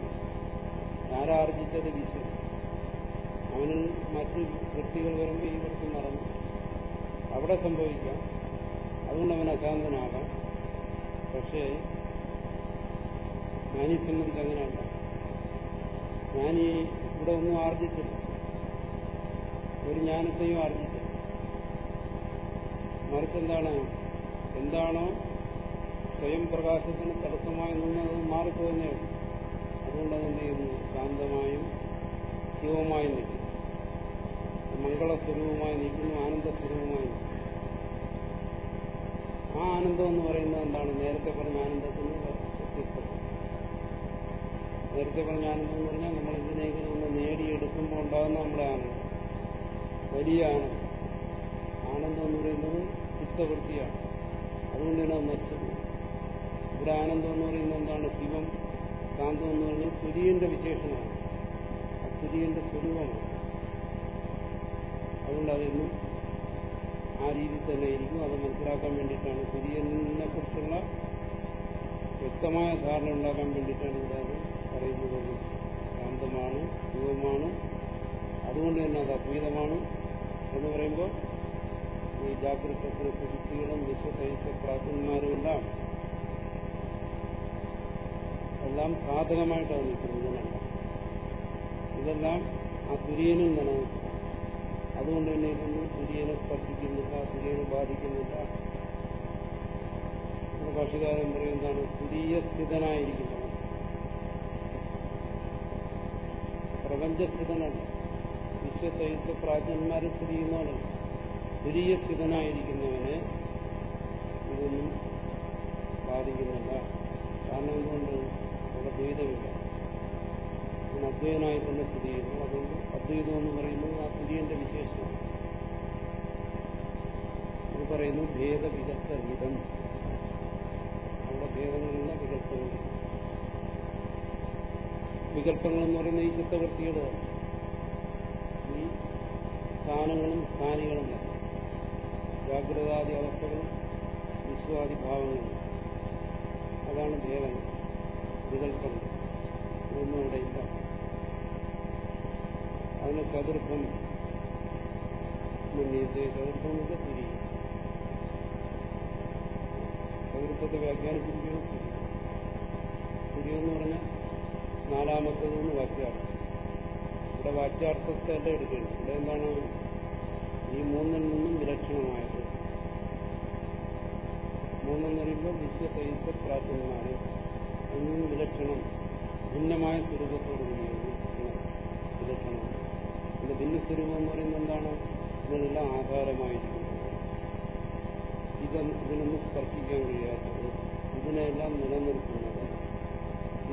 ആരാർജിച്ചത് വിശ്വൻ അവനിൽ മറ്റു വ്യക്തികൾ വരുമ്പോൾ ഈ വൃത്തി മറന്നു. അവിടെ സംഭവിക്കാം. അതുകൊണ്ട് അവൻ അശാന്തനാകാം. പക്ഷേ ജ്ഞാനി സംബന്ധിച്ച് അങ്ങനെയല്ല ജ്ഞാനി ഇവിടെ ഒന്നും ആർജിച്ചില്ല. ഒരു ജ്ഞാനത്തെയും ആർജിച്ചില്ല. മറിച്ച് എന്താണ് എന്താണോ സ്വയം പ്രകാശത്തിന് തടസ്സമായി നിന്നത് മാറിപ്പോകുന്നേ അതുകൊണ്ട് അതെന്ത് ചെയ്യുന്നു? ശാന്തമായും ശിവമായും നിൽക്കുന്നു. മംഗളസ്വരൂപമായി നിൽക്കുന്നു ആനന്ദസ്വരൂപമായി നിൽക്കുന്നു. ആ ആനന്ദം എന്ന് പറയുന്നത് എന്താണ്? നേരത്തെ പറഞ്ഞ ആനന്ദത്തിന് നേരത്തെ പറഞ്ഞ ആനന്ദം എന്ന് പറഞ്ഞാൽ നമ്മൾ ഇതിനെങ്കിലും ഒന്ന് നേടിയെടുക്കുമ്പോൾ ഉണ്ടാകുന്ന നമ്മുടെ ആനന്ദം വലിയ ആനന്ദം ആനന്ദം എന്ന് പറയുന്നത് ചിത്തവൃത്തിയാണ്. അതുകൊണ്ട് തന്നെ അത് നഷ്ടപ്പെടും ഇവിടെ ആനന്ദം എന്ന് പറയുന്നത് എന്താണ്? ശിവം കാന്തം എന്ന് പറഞ്ഞാൽ തുര്യന്റെ വിശേഷണമാണ്. ആ തുര്യന്റെ സ്വരൂപമാണ്. അതുകൊണ്ട് അതെന്നും ആ രീതിയിൽ തന്നെ ഇരിക്കും. അത് മനസ്സിലാക്കാൻ വേണ്ടിയിട്ടാണ് തുര്യനെ കുറിച്ചുള്ള വ്യക്തമായ ധാരണ ഉണ്ടാക്കാൻ വേണ്ടിയിട്ടാണ് ഇവിടെ പറയുന്നത് ശാന്തമാണ് ശിവമാണ് അതുകൊണ്ട് തന്നെ അത് അദ്വൈതമാണ് എന്ന് പറയുമ്പോൾ ഈ ജാഗ്രത സുശുദ്ധികളും വിശ്വതൈസ പ്രാർത്ഥന്മാരും എല്ലാം സാധകമായിട്ടാണ് നിൽക്കുന്നത് ഇതിനല്ല ഇതെല്ലാം ആ തുര്യനും നിലനിൽക്കും അതുകൊണ്ട് തന്നെ ഇതൊന്നും തുര്യനെ സ്പർശിക്കുന്നില്ല തുര്യനെ ബാധിക്കുന്നില്ല. ഭാഷകാരൻ പറയുന്നതാണ് തുരീയസ്ഥിതനായിരിക്കുന്നത് പ്രപഞ്ചസ്ഥിതനല്ല. വിശ്വസൈസ് പ്രാജ്ഞന്മാരെ സ്ഥിതി ചെയ്യുന്നവനല്ല തുരീയസ്ഥിതനായിരിക്കുന്നവനെ ഇതൊന്നും ബാധിക്കുന്നില്ല. കാരണം എന്തുകൊണ്ട്? അവിടെ ദ്വൈതമില്ല. അവൻ അദ്വൈതനായി തന്നെ സ്ഥിതി ചെയ്യുന്നു. അതുകൊണ്ട് അദ്വൈതം എന്ന് പറയുന്നത് ആ തുര്യന്റെ വിശേഷമാണ്. അത് പറയുന്നു ഭേദവിദഗ്ധ ഹിതം അവിടെ ഭേദങ്ങളില്ല വികല്പങ്ങളില്ല വികല്പങ്ങൾ എന്ന് പറയുന്ന ഈ ചിത്തവൃത്തിയുടെ ഈ സ്ഥാനങ്ങളും സ്ഥാനികളും ജാഗ്രതാദി അവസ്ഥകളും വിശ്വാദി ഭാവങ്ങളും. അതാണ് ഭേദം വികല്പങ്ങൾ ഒന്നും ഇവിടെ ഇല്ല. അതിന് ചതുർത്ഥം മുന്നീത്തെ ചതുർത്ഥം കൊണ്ട് തിരിയും ചതുർത്ഥത്തെ വ്യാഖ്യാനിച്ചിരിക്കുന്നത് തിരിയെന്ന് പറഞ്ഞാൽ നാലാമത്തത് എന്ന് വാക്യാർത്ഥം. ഇവിടെ വാക്യാർത്ഥത്തെ അല്ല എടുക്കേണ്ടത് ഇവിടെ എന്താണ്? ഈ മൂന്നിൽ നിന്നും വിലക്ഷണമായത്. മൂന്നെന്ന് പറയുമ്പോൾ വിശ്വതൈസ പ്രാപ്തന്മാര് ഒന്നും നിന്നും വിലക്ഷണം ഭിന്നമായ സ്വരൂപത്തോട് കൂടിയാണ് വിലക്ഷണം. അതിന്റെ ഭിന്നസ്വരൂപം എന്ന് പറയുന്നത് എന്താണ്? ഇതിനെല്ലാം ആധാരമായിരിക്കുന്നത് ഇത് ഇതിനൊന്നും സ്പർശിക്കാൻ കഴിയാത്തത്. ഇതിനെല്ലാം നിലനിർത്തുന്നത്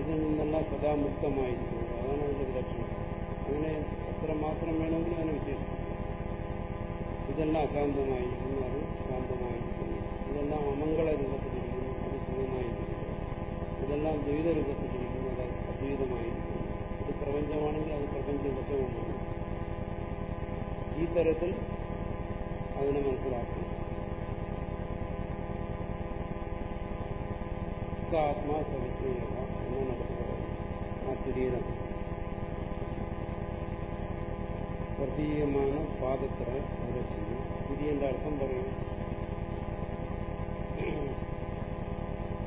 ഇതിൽ നിന്നെല്ലാം സദാ മുക്തമായിരിക്കുന്നത് അതാണ് അതിന്റെ വിലക്ഷണം. അങ്ങനെ എത്ര മാത്രം വേണമെങ്കിലും അതിനെ വിശേഷിക്കും ഇതെല്ലാം അശാന്തമായിരിക്കുന്നു അത് ശാന്തമായിരിക്കുന്നു. ഇതെല്ലാം അമംഗള രൂപത്തിലിരിക്കുന്നു അത് സുഖമായിരിക്കുന്നു ഇതെല്ലാം ദ്വൈത രൂപത്തിലിരിക്കുന്നു അത് അദ്വൈതമായിരിക്കുന്നു. ഇത് പ്രപഞ്ചമാണെങ്കിൽ അത് പ്രപഞ്ചവശവുമാണ് ഈ തരത്തിൽ അതിനെ മനസ്സിലാക്കണം ആത്മാ സവിജ്ഞേയ അടുത്ത് ആ പാദത്ര നിരക്കുന്നു കുര്യന്റെ അർത്ഥം പറയും.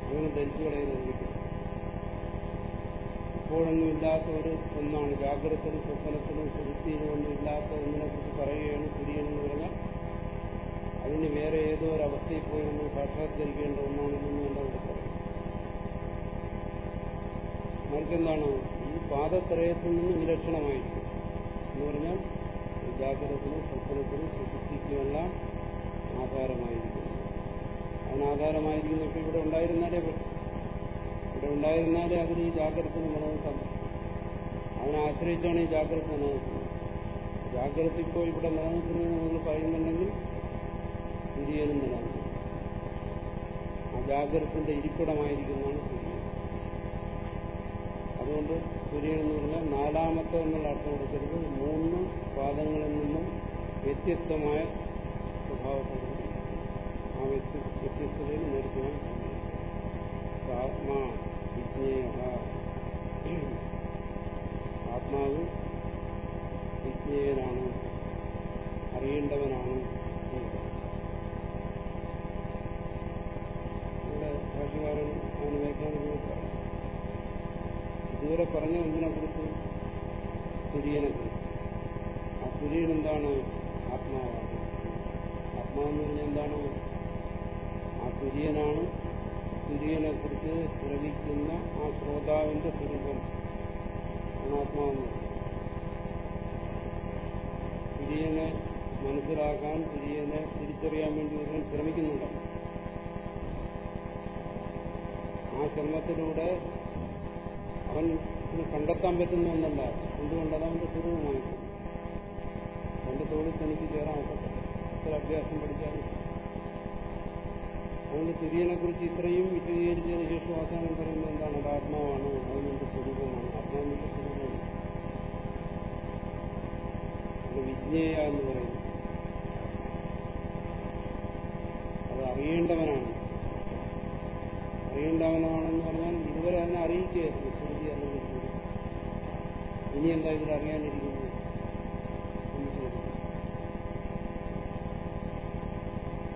അങ്ങനെ ധരിച്ചു കളയുന്നത് ഇപ്പോഴൊന്നും ഇല്ലാത്ത ഒരു ഒന്നാണ്. ജാഗ്രതത്തിലും സ്വപ്നത്തിലും ഒന്നും ഇല്ലാത്ത ഒന്നിനെ കുറിച്ച് പറയുകയാണ് കുര്യൻ എന്ന് പറഞ്ഞാൽ അതിന് വേറെ ഏതോ ഒരു അവസ്ഥയിൽ പോയി നമ്മൾ സാക്ഷാത്കരിക്കേണ്ട ഒന്നാണെന്നൊന്നും എന്താ പറയുക പറയും. മറിച്ചെന്താണ് ഈ പാദത്രയത്തിൽ നിന്ന് വിലക്ഷണമായിരിക്കും. എന്ന് പറഞ്ഞാൽ ജാഗ്രതത്തിനും സ്വപ്നത്തിനും സുഹൃത്തിക്കുമെല്ലാം ആധാരമായിരിക്കും. അതിനാധാരമായിരിക്കുന്ന ഇപ്പം ഇവിടെ ഉണ്ടായിരുന്നാലേ പറ്റും. ഇവിടെ ഉണ്ടായിരുന്നാലേ അതിന് ഈ ജാഗ്രതത്തിന് നിലനിൽക്കാൻ അതിനെ ആശ്രയിച്ചാണ് ഈ ജാഗ്രത നിലനിൽക്കുന്നത് ജാഗ്രത ഇപ്പോൾ ഇവിടെ നിലനിൽക്കുന്നത് നിങ്ങൾ പറയുന്നുണ്ടെങ്കിൽ തുര്യനും നിലനിൽക്കും ആ ജാഗ്രതത്തിന്റെ ഇരിപ്പിടമായിരിക്കുന്നതാണ് തുര്യൻ അതുകൊണ്ട് തുര്യൻ എന്ന് പറഞ്ഞാൽ നാലാമത്തെ എന്നുള്ള അർത്ഥം കൊടുക്കരുത്. മൂന്ന് പാദങ്ങളിൽ നിന്നും വ്യത്യസ്തമായ സ്വഭാവത്തോട് ആ വ്യത്യ വ്യത്യസ്തതയിൽ നിർത്തുവാൻ ആത്മാ വിജ്ഞേയ ആത്മാവ് വിജ്ഞേയനാണ്. അറിയേണ്ടവനാണ് ഇവിടെ ഭാഷകാരൻ അവന് വ്യാഖ്യാനം ഇതുവരെ പറഞ്ഞ എന്തിനെ കുറിച്ച് തുര്യനെ കുറിച്ച് ആ തുര്യൻ എന്താണ് ആത്മാവാണ്? ആത്മാവെന്ന് പറഞ്ഞാൽ എന്താണ്? ആ തുര്യനാണ് തുര്യനെ കുറിച്ച് ശ്രവിക്കുന്ന ആ ശ്രോതാവിന്റെ സ്വരൂപം. ആണ് ആത്മാവെന്ന് തുര്യനെ മനസ്സിലാക്കാൻ തുര്യനെ തിരിച്ചറിയാൻ വേണ്ടി ഒരുവൻ ശ്രമിക്കുന്നുണ്ടാവും ആ ശ്രമത്തിലൂടെ അവൻ കണ്ടെത്താൻ പറ്റുന്ന ഒന്നല്ല. എന്തുകൊണ്ട് അത് അവന്റെ സ്വരൂപമായി അവന്റെ തോളിൽ തനിക്ക് കയറാൻ എത്ര അഭ്യാസം പഠിച്ചാലും അതുകൊണ്ട് തിരിയനെ കുറിച്ച് ഇത്രയും വിശദീകരിച്ചതിന് ശേഷം അവസാനം പറയുന്നത് എന്താണ്? അത് ആത്മാവാണ്. അതിന്റെ സ്വരൂപമാണ്. ആത്മാവിന്റെ സ്വരൂപമാണ്. അത് വിജ്ഞേയ എന്ന് പറയുന്നു. അത് അറിയേണ്ടവനാണ്. അറിയേണ്ടവനാണെന്ന് പറഞ്ഞാൽ ഇതുവരെ അതിനെ അറിയിക്കുകയായിരുന്നു. ശ്രുതി ശ്രുതി ഇനി എന്താ ഇതിൽ അറിയാനിരിക്കുന്നത്? എന്ന്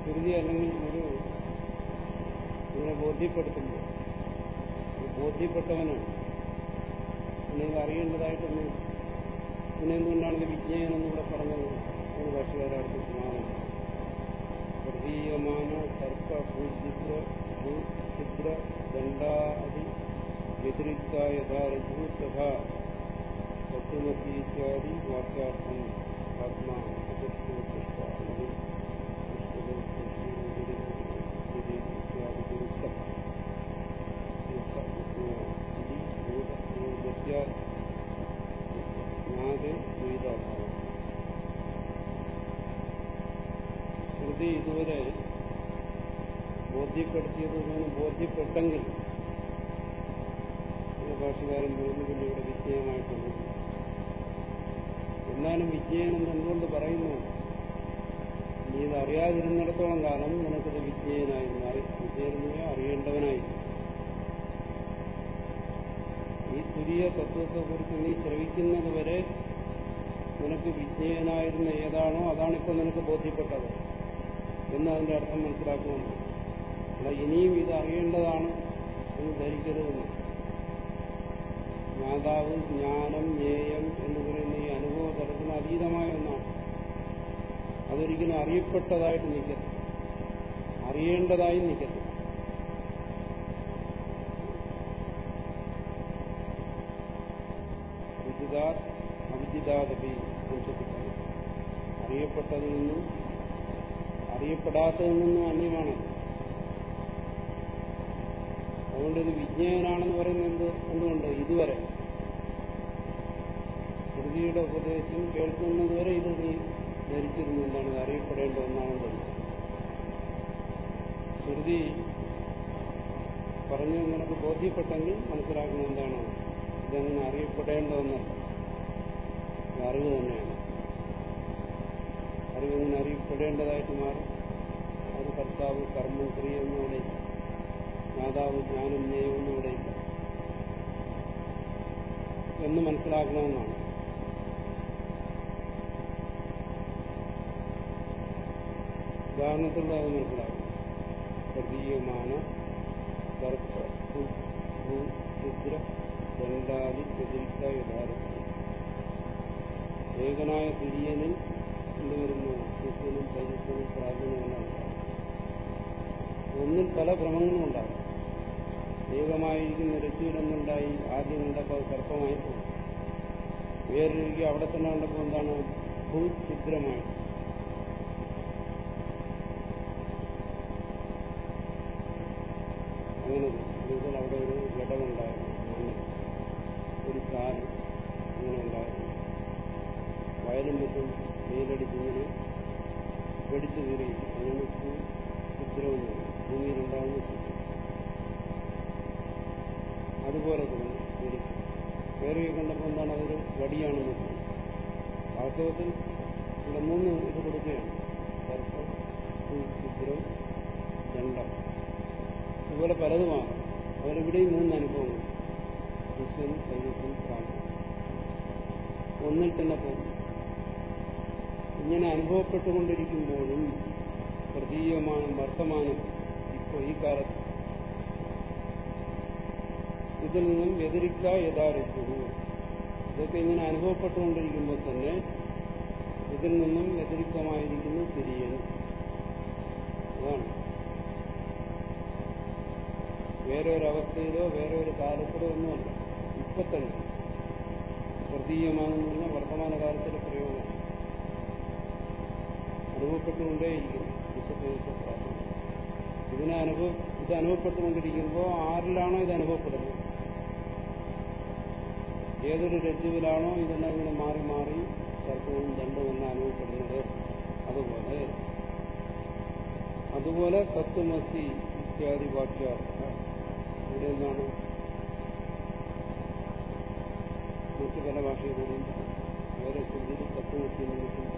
ശ്രുതി അല്ലെങ്കിൽ ഒരു ഇതിനെ ബോധ്യപ്പെടുത്തുമ്പോൾ ബോധ്യപ്പെട്ടവന് പിന്നെ ഇത് അറിയേണ്ടതായിട്ടൊന്നും പിന്നെ എന്തുകൊണ്ടാണ് ഇത് വിജ്ഞാനം എന്നിവിടെ പറഞ്ഞത്? ഒരു ഭാഷകാരടുത്ത് സമാനം പ്രതീയമാന സർപ്പ ഭൂചിത്ര ഭൂചിത്ര ദണ്ഡാദി വ്യതിരിക്ത യഥാ രഘു തഥാ തത്വമസീത്യാദി വാക്യാർത്ഥം ആത്മാ തത്വത്തെക്കുറിച്ച് നീ ശ്രവിക്കുന്നത് വരെ നിനക്ക് വിജ്ഞേയനായിരുന്ന ഏതാണോ അതാണിപ്പോൾ നിനക്ക് ബോധ്യപ്പെട്ടത് എന്ന് അതിന്റെ അർത്ഥം മനസ്സിലാക്കുന്നുണ്ട്. അല്ല ഇനിയും ഇത് അറിയേണ്ടതാണ് എന്ന് ധരിക്കരുതെന്ന്. ജ്ഞാതാവ് ജ്ഞാനം ജ്ഞേയം എന്ന് പറയുന്ന ഈ അനുഭവ തലത്തിന് അതീതമായ ഒന്നാണ്. അതൊരിക്കലും അറിയപ്പെട്ടതായിട്ട് നിൽക്കരുത്. അറിയേണ്ടതായി നിൽക്കരുത്. അവിദിതാദപി ശ്രദ്ധിക്കണം അറിയപ്പെട്ടതിൽ നിന്നും അറിയപ്പെടാത്തതിൽ നിന്നും അന്യമാണ്. അതുകൊണ്ട് ഇത് വിജ്ഞാനാണെന്ന് പറയുന്നത് എന്ത് എന്തുകൊണ്ട്? ഇതുവരെ. ശ്രുതിയുടെ ഉപദേശം കേൾക്കുന്നതുവരെ ഇത് നീ ധരിച്ചിരുന്നു എന്താണ് ഇത് അറിയപ്പെടേണ്ട ഒന്നാണെന്ന് ധരിച്ചത് ശ്രുതി പറഞ്ഞ് നിനക്ക് ബോധ്യപ്പെട്ടെങ്കിൽ മനസ്സിലാക്കുന്ന എന്താണ്? ഇതെങ്ങനെ അറിയപ്പെടേണ്ട ഒന്നല്ല അറിവ് തന്നെയാണ്. അറിവ് എങ്ങനെ അറിയപ്പെടേണ്ടതായിട്ട് മാറും. അത് കർത്താവ് കർമ്മം ക്രിയ മാതാവ് ജ്ഞാനം ജ്ഞേയം എന്ന് മനസ്സിലാക്കണമെന്നാണ്. ഉദാഹരണത്തിലൂടെ അത് മനസ്സിലാക്കും പ്രതീയമാന സർപ്പ ശുദ്ര ദണ്ഡാദി യഥാർത്ഥം ഏകനായ തുര്യനിൽ എന്തുവരുന്നു ശിഷ്യനും തൈജസ്വനും പ്രാചീനമെല്ലാം ഒന്നിൽ പല ഭ്രമങ്ങളും ഉണ്ടാകും. ഏകമായിരിക്കുന്ന രജ്ജുവിലെന്നുണ്ടായി ആദ്യം കണ്ടപ്പോൾ സർപ്പമായി പോകും വേറൊരു അവിടെ തന്നെ കണ്ടപ്പോൾ എന്താണ്? ഭൂഛിദ്രമായി. അങ്ങനെ അവിടെ ഒരു ഘടമുണ്ടായിരുന്നു ഒരു കാലം അങ്ങനെ ഉണ്ടായിരുന്നു. വയലും മറ്റും നീലടിച്ചിങ്ങനെ വെടിച്ചു തീറി അങ്ങനെ ചിത്രവും ഭൂമിയിലുണ്ടാകുന്ന ചിത്രം. അതുപോലെ തന്നെ വേറെ കണ്ടപ്പോൾ എന്താണ് അതൊരു വടിയാണെന്ന് വാസ്തവത്തിൽ ഇവിടെ മൂന്ന് ഇത് കൊടുക്കുകയാണ്. സർപ്പം ചിത്രം ദണ്ഡം. ഇതുപോലെ പലതുമാണ്. അവരിവിടെയും മൂന്ന് അനുഭവങ്ങൾ. വിശ്വൻ തൈജസ്സും പ്രാണം ഒന്നിൽ തന്നെ പോകും ഇങ്ങനെ അനുഭവപ്പെട്ടുകൊണ്ടിരിക്കുമ്പോഴും പ്രതീയമാനം വർത്തമാനം ഇപ്പോൾ ഈ കാലത്ത്. ഇതിൽ നിന്നും വ്യതിരിക്ക യഥാർത്ഥു ഇതൊക്കെ ഇങ്ങനെ അനുഭവപ്പെട്ടുകൊണ്ടിരിക്കുമ്പോൾ തന്നെ ഇതിൽ നിന്നും വ്യതിരിക്തമായിരിക്കുന്നു തിരിയൻ അതാണ്. വേറെ ഒരു അവസ്ഥയിലോ വേറെ ഒരു കാലത്തിലോ ഒന്നുമല്ല. ഇപ്പൊ തന്നെ. പ്രതീയമാണെന്ന് പറഞ്ഞാൽ വർത്തമാനകാലത്തിലെ പ്രയോഗമാണ് അനുഭവപ്പെട്ടുകൊണ്ടേയിരിക്കുന്നു വിശുദ്ധ ഇതിനെ അനുഭവ ഇത് അനുഭവപ്പെട്ടുകൊണ്ടിരിക്കുമ്പോൾ ആരിലാണോ ഇത് അനുഭവപ്പെടുന്നത്? ഏതൊരു രജ്ജുവിലാണോ ഇതെല്ലാം ഇങ്ങനെ മാറി മാറി സർപ്പവും ദണ്ഡവും അനുഭവപ്പെടുന്നത്? അതുപോലെ അതുപോലെ തത്വമസി ഇത്യാദി വാക്യാർത്ഥ ഇവിടെ എന്താണ് മറ്റു പല ഭാഷയിലൂടെയും വേറെ ചിന്തിച്ച് തത്വമസി വിളിക്കുന്നു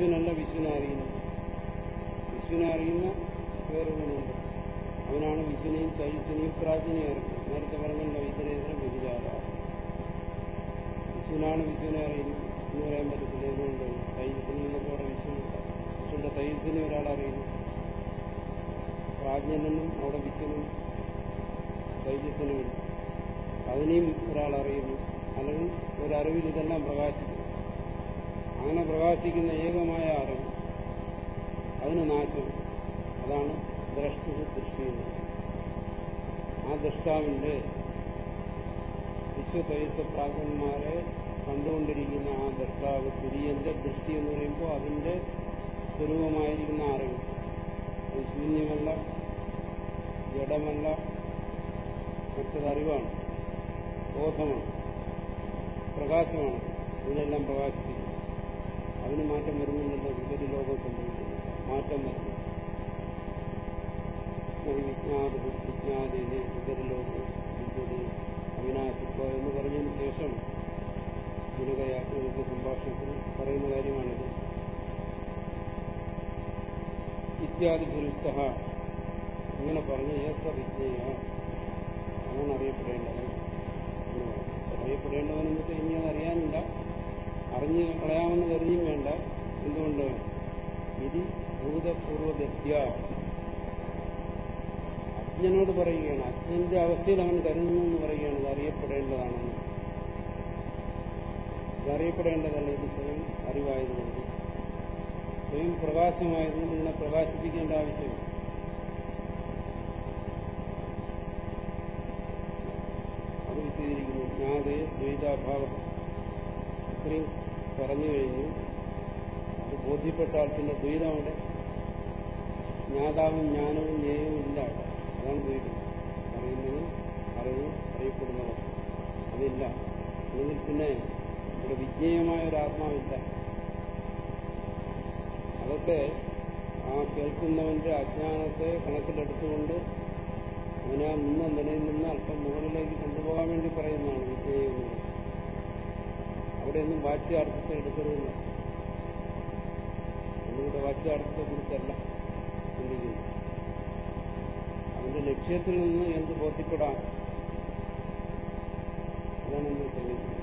വിശ്വനല്ല വിശ്വനെ അറിയുന്നത്. വിശ്വനെ അറിയുന്ന വേറൊരുണ്ട് അവനാണ് വിശ്വനെയും തൈസനെയും പ്രാചീനെയും അറിയുന്നത് നേരത്തെ പറഞ്ഞല്ലോ ഇതരേതര വ്യതിചാര വിശ്വനാണ് വിശ്വനെ അറിയുന്നത്. എന്ന് പറയാൻ പറ്റത്തില്ല എന്തുകൊണ്ട് തൈശ്വനെന്നൊക്കെ അവിടെ വിശ്വനുണ്ട് വിശ്വന്റെ തൈശ്വനെ ഒരാൾ അറിയുന്നു. പ്രാജ്ഞനും അവിടെ വിശ്വനും തൈജസ്വനുമില്ല അതിനെയും ഒരാൾ അറിയുന്നു. അല്ലെങ്കിൽ ഒരറിവിൽ ഇതെല്ലാം പ്രകാശിക്കുന്നു. അങ്ങനെ പ്രകാശിക്കുന്ന ഏകമായ അറിവ് അതിന് നാശം. അതാണ് ദ്രഷ്ടു ദൃഷ്ടി ആ ദൃഷ്ടാവിന്റെ വിശ്വതൈസ പ്രാജ്ഞന്മാരെ കണ്ടുകൊണ്ടിരിക്കുന്ന ആ ദൃഷ്ടാവ് തുര്യന്റെ ദൃഷ്ടി എന്ന് പറയുമ്പോൾ അതിന്റെ സ്വരൂപമായിരിക്കുന്ന അറിവ്. അത് ശൂന്യമല്ല ജഡമല്ല മറ്റതറിവാണ് ബോധമാണ്. പ്രകാശമാണ്. ഇതിനെല്ലാം പ്രകാശിപ്പിക്കും അതിന് മാറ്റം വരുന്നുണ്ടല്ലോ വിപരി ലോകം സംഭവിക്കുന്നു മാറ്റം വരുന്നു. വിജ്ഞാത വിജ്ഞാതേനെ വിപരി ലോകം അവിനാശിപ്പ എന്ന് പറഞ്ഞതിന് ശേഷം ഗുരുകയാജ്ഞയുടെ സംഭാഷണത്തിൽ പറയുന്ന കാര്യമാണിത്. ഇത്യാദി പുരുഷ ഇങ്ങനെ പറഞ്ഞ് യേസ വിജ്ഞേയ അങ്ങനെ അറിയപ്പെടേണ്ടവൻ അറിയപ്പെടേണ്ടവനെന്ന് അത് അറിയാനില്ല. അറിഞ്ഞ് കളയാമെന്ന് കരുതിയും വേണ്ട. എന്തുകൊണ്ട്? ഇത് ഭൂതപൂർവഗത്യ. അജ്ഞനോട് പറയുകയാണ്. അജ്ഞന്റെ അവസ്ഥയിൽ അവൻ കരുതുന്നു എന്ന് പറയുകയാണ്. ഇത് അറിയപ്പെടേണ്ടതാണെന്ന് ഇത് അറിയപ്പെടേണ്ടതല്ല. ഇത് സ്വയം അറിവായതുകൊണ്ട്. സ്വയം പ്രകാശമായതുകൊണ്ട് ഇതിനെ പ്രകാശിപ്പിക്കേണ്ട ആവശ്യമില്ല അത് വിശദീകരിക്കുന്നു. ജ്ഞാതേ ദ്വൈതാഭാവം. ഇത്രയും പറഞ്ഞു കഴിഞ്ഞു. അത് ബോധ്യപ്പെട്ടാൽ പിന്നെ ദ്വൈതം അവിടെ ജ്ഞാതാവും ജ്ഞാനവും ജ്ഞേയവും ഇല്ല. അതാണ് ദ്വൈതം അറിയുന്നത് അറിവ് അറിയപ്പെടുന്നത് അതില്ല. അല്ലെങ്കിൽ പിന്നെ ഇവിടെ വിജ്ഞേയമായ ഒരു ആത്മാവില്ല. അതൊക്കെ ആ കേൾക്കുന്നവന്റെ അജ്ഞാനത്തെ കണക്കിലെടുത്തുകൊണ്ട് അവനെ ആ നിന്ന നിലയിൽ നിന്ന് അല്പം മുകളിലേക്ക് കൊണ്ടുപോകാൻ വേണ്ടി പറയുന്നതാണ് വിജ്ഞേയം അവിടെയൊന്നും വാച്യാർത്ഥത്തെ എടുക്കരുതെന്ന്. ഒന്നുകൂടെ വാച്യാർത്ഥത്തെ കുറിച്ചല്ല ചിന്തിക്കുന്നു അവന്റെ ലക്ഷ്യത്തിൽ നിന്ന് എന്ത് ബോധ്യപ്പെടാം? അതാണ് നമ്മൾ ശ്രമിക്കുന്നത്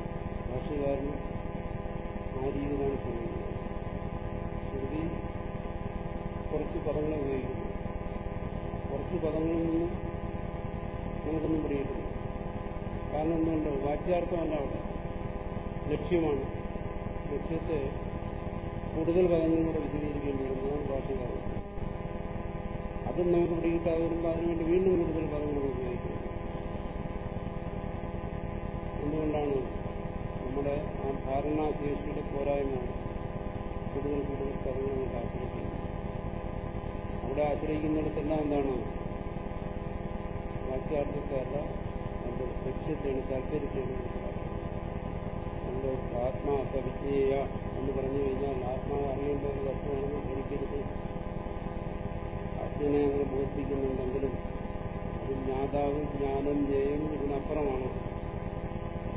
ഭാഷകാരന് ആ രീതിയിലാണ് ശ്രമിക്കുന്നത് ശ്രുതി കുറച്ച് പദങ്ങളെ ഉപയോഗിക്കുന്നു. കുറച്ച് പദങ്ങളിൽ നിന്നും നമുക്കൊന്നും പിടിയിട്ടില്ല കാരണം എന്തുകൊണ്ട്? വാച്യാർത്ഥമല്ല അവിടെ ലക്ഷ്യമാണ്. ലക്ഷ്യത്തെ കൂടുതൽ പദങ്ങളിലൂടെ വിശദീകരിക്കേണ്ടി വരുന്നതാണ് ഭാഷകാരൻ അതും നമുക്ക് പിടികിട്ടാതെ വരുമ്പോൾ അതിനുവേണ്ടി വീണ്ടും കൂടുതൽ പദങ്ങൾ ഉപയോഗിക്കുന്നത് എന്തുകൊണ്ടാണ് നമ്മുടെ ആ ധാരണാശേഷിയുടെ പോരായ്മ കൂടുതൽ കൂടുതൽ പദങ്ങൾ നമുക്ക് ആശ്രയിക്കുന്നത്? അവിടെ ആശ്രയിക്കുന്നിടത്തെല്ലാം എന്താണ്? വാക്യാർത്ഥത്തെ അല്ല അതിന്റെ ലക്ഷ്യത്തെയാണ് താല്പര്യത്തെയാണ് അതുകൊണ്ട് ആത്മാവ വിജ്ഞേയ എന്ന് പറഞ്ഞു കഴിഞ്ഞാൽ ആത്മാവ് അറിയേണ്ട ഒരു വസ്തുവാണെന്ന് ധരിക്കരുത്. അജ്ഞനെ അങ്ങനെ ബോധിപ്പിക്കുന്നുണ്ടെങ്കിലും അത് ജ്ഞാതാവ് ജ്ഞാനം ജ്ഞേയം ഇതിനപ്പുറമാണ്.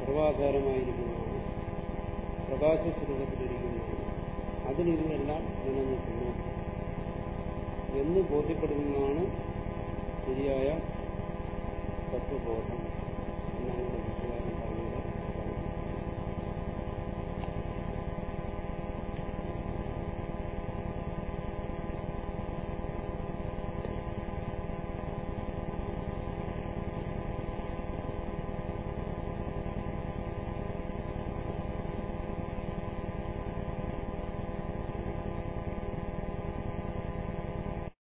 സർവാധാരമായിരിക്കുന്നതാണ്. പ്രകാശ സ്വരൂപത്തിലിരിക്കുന്നതാണ് അതിലിരുന്നെല്ലാം നിലനിൽക്കുന്നു. എന്ന് ബോധ്യപ്പെടുന്നതാണ് ശരിയായ തത്വബോധം.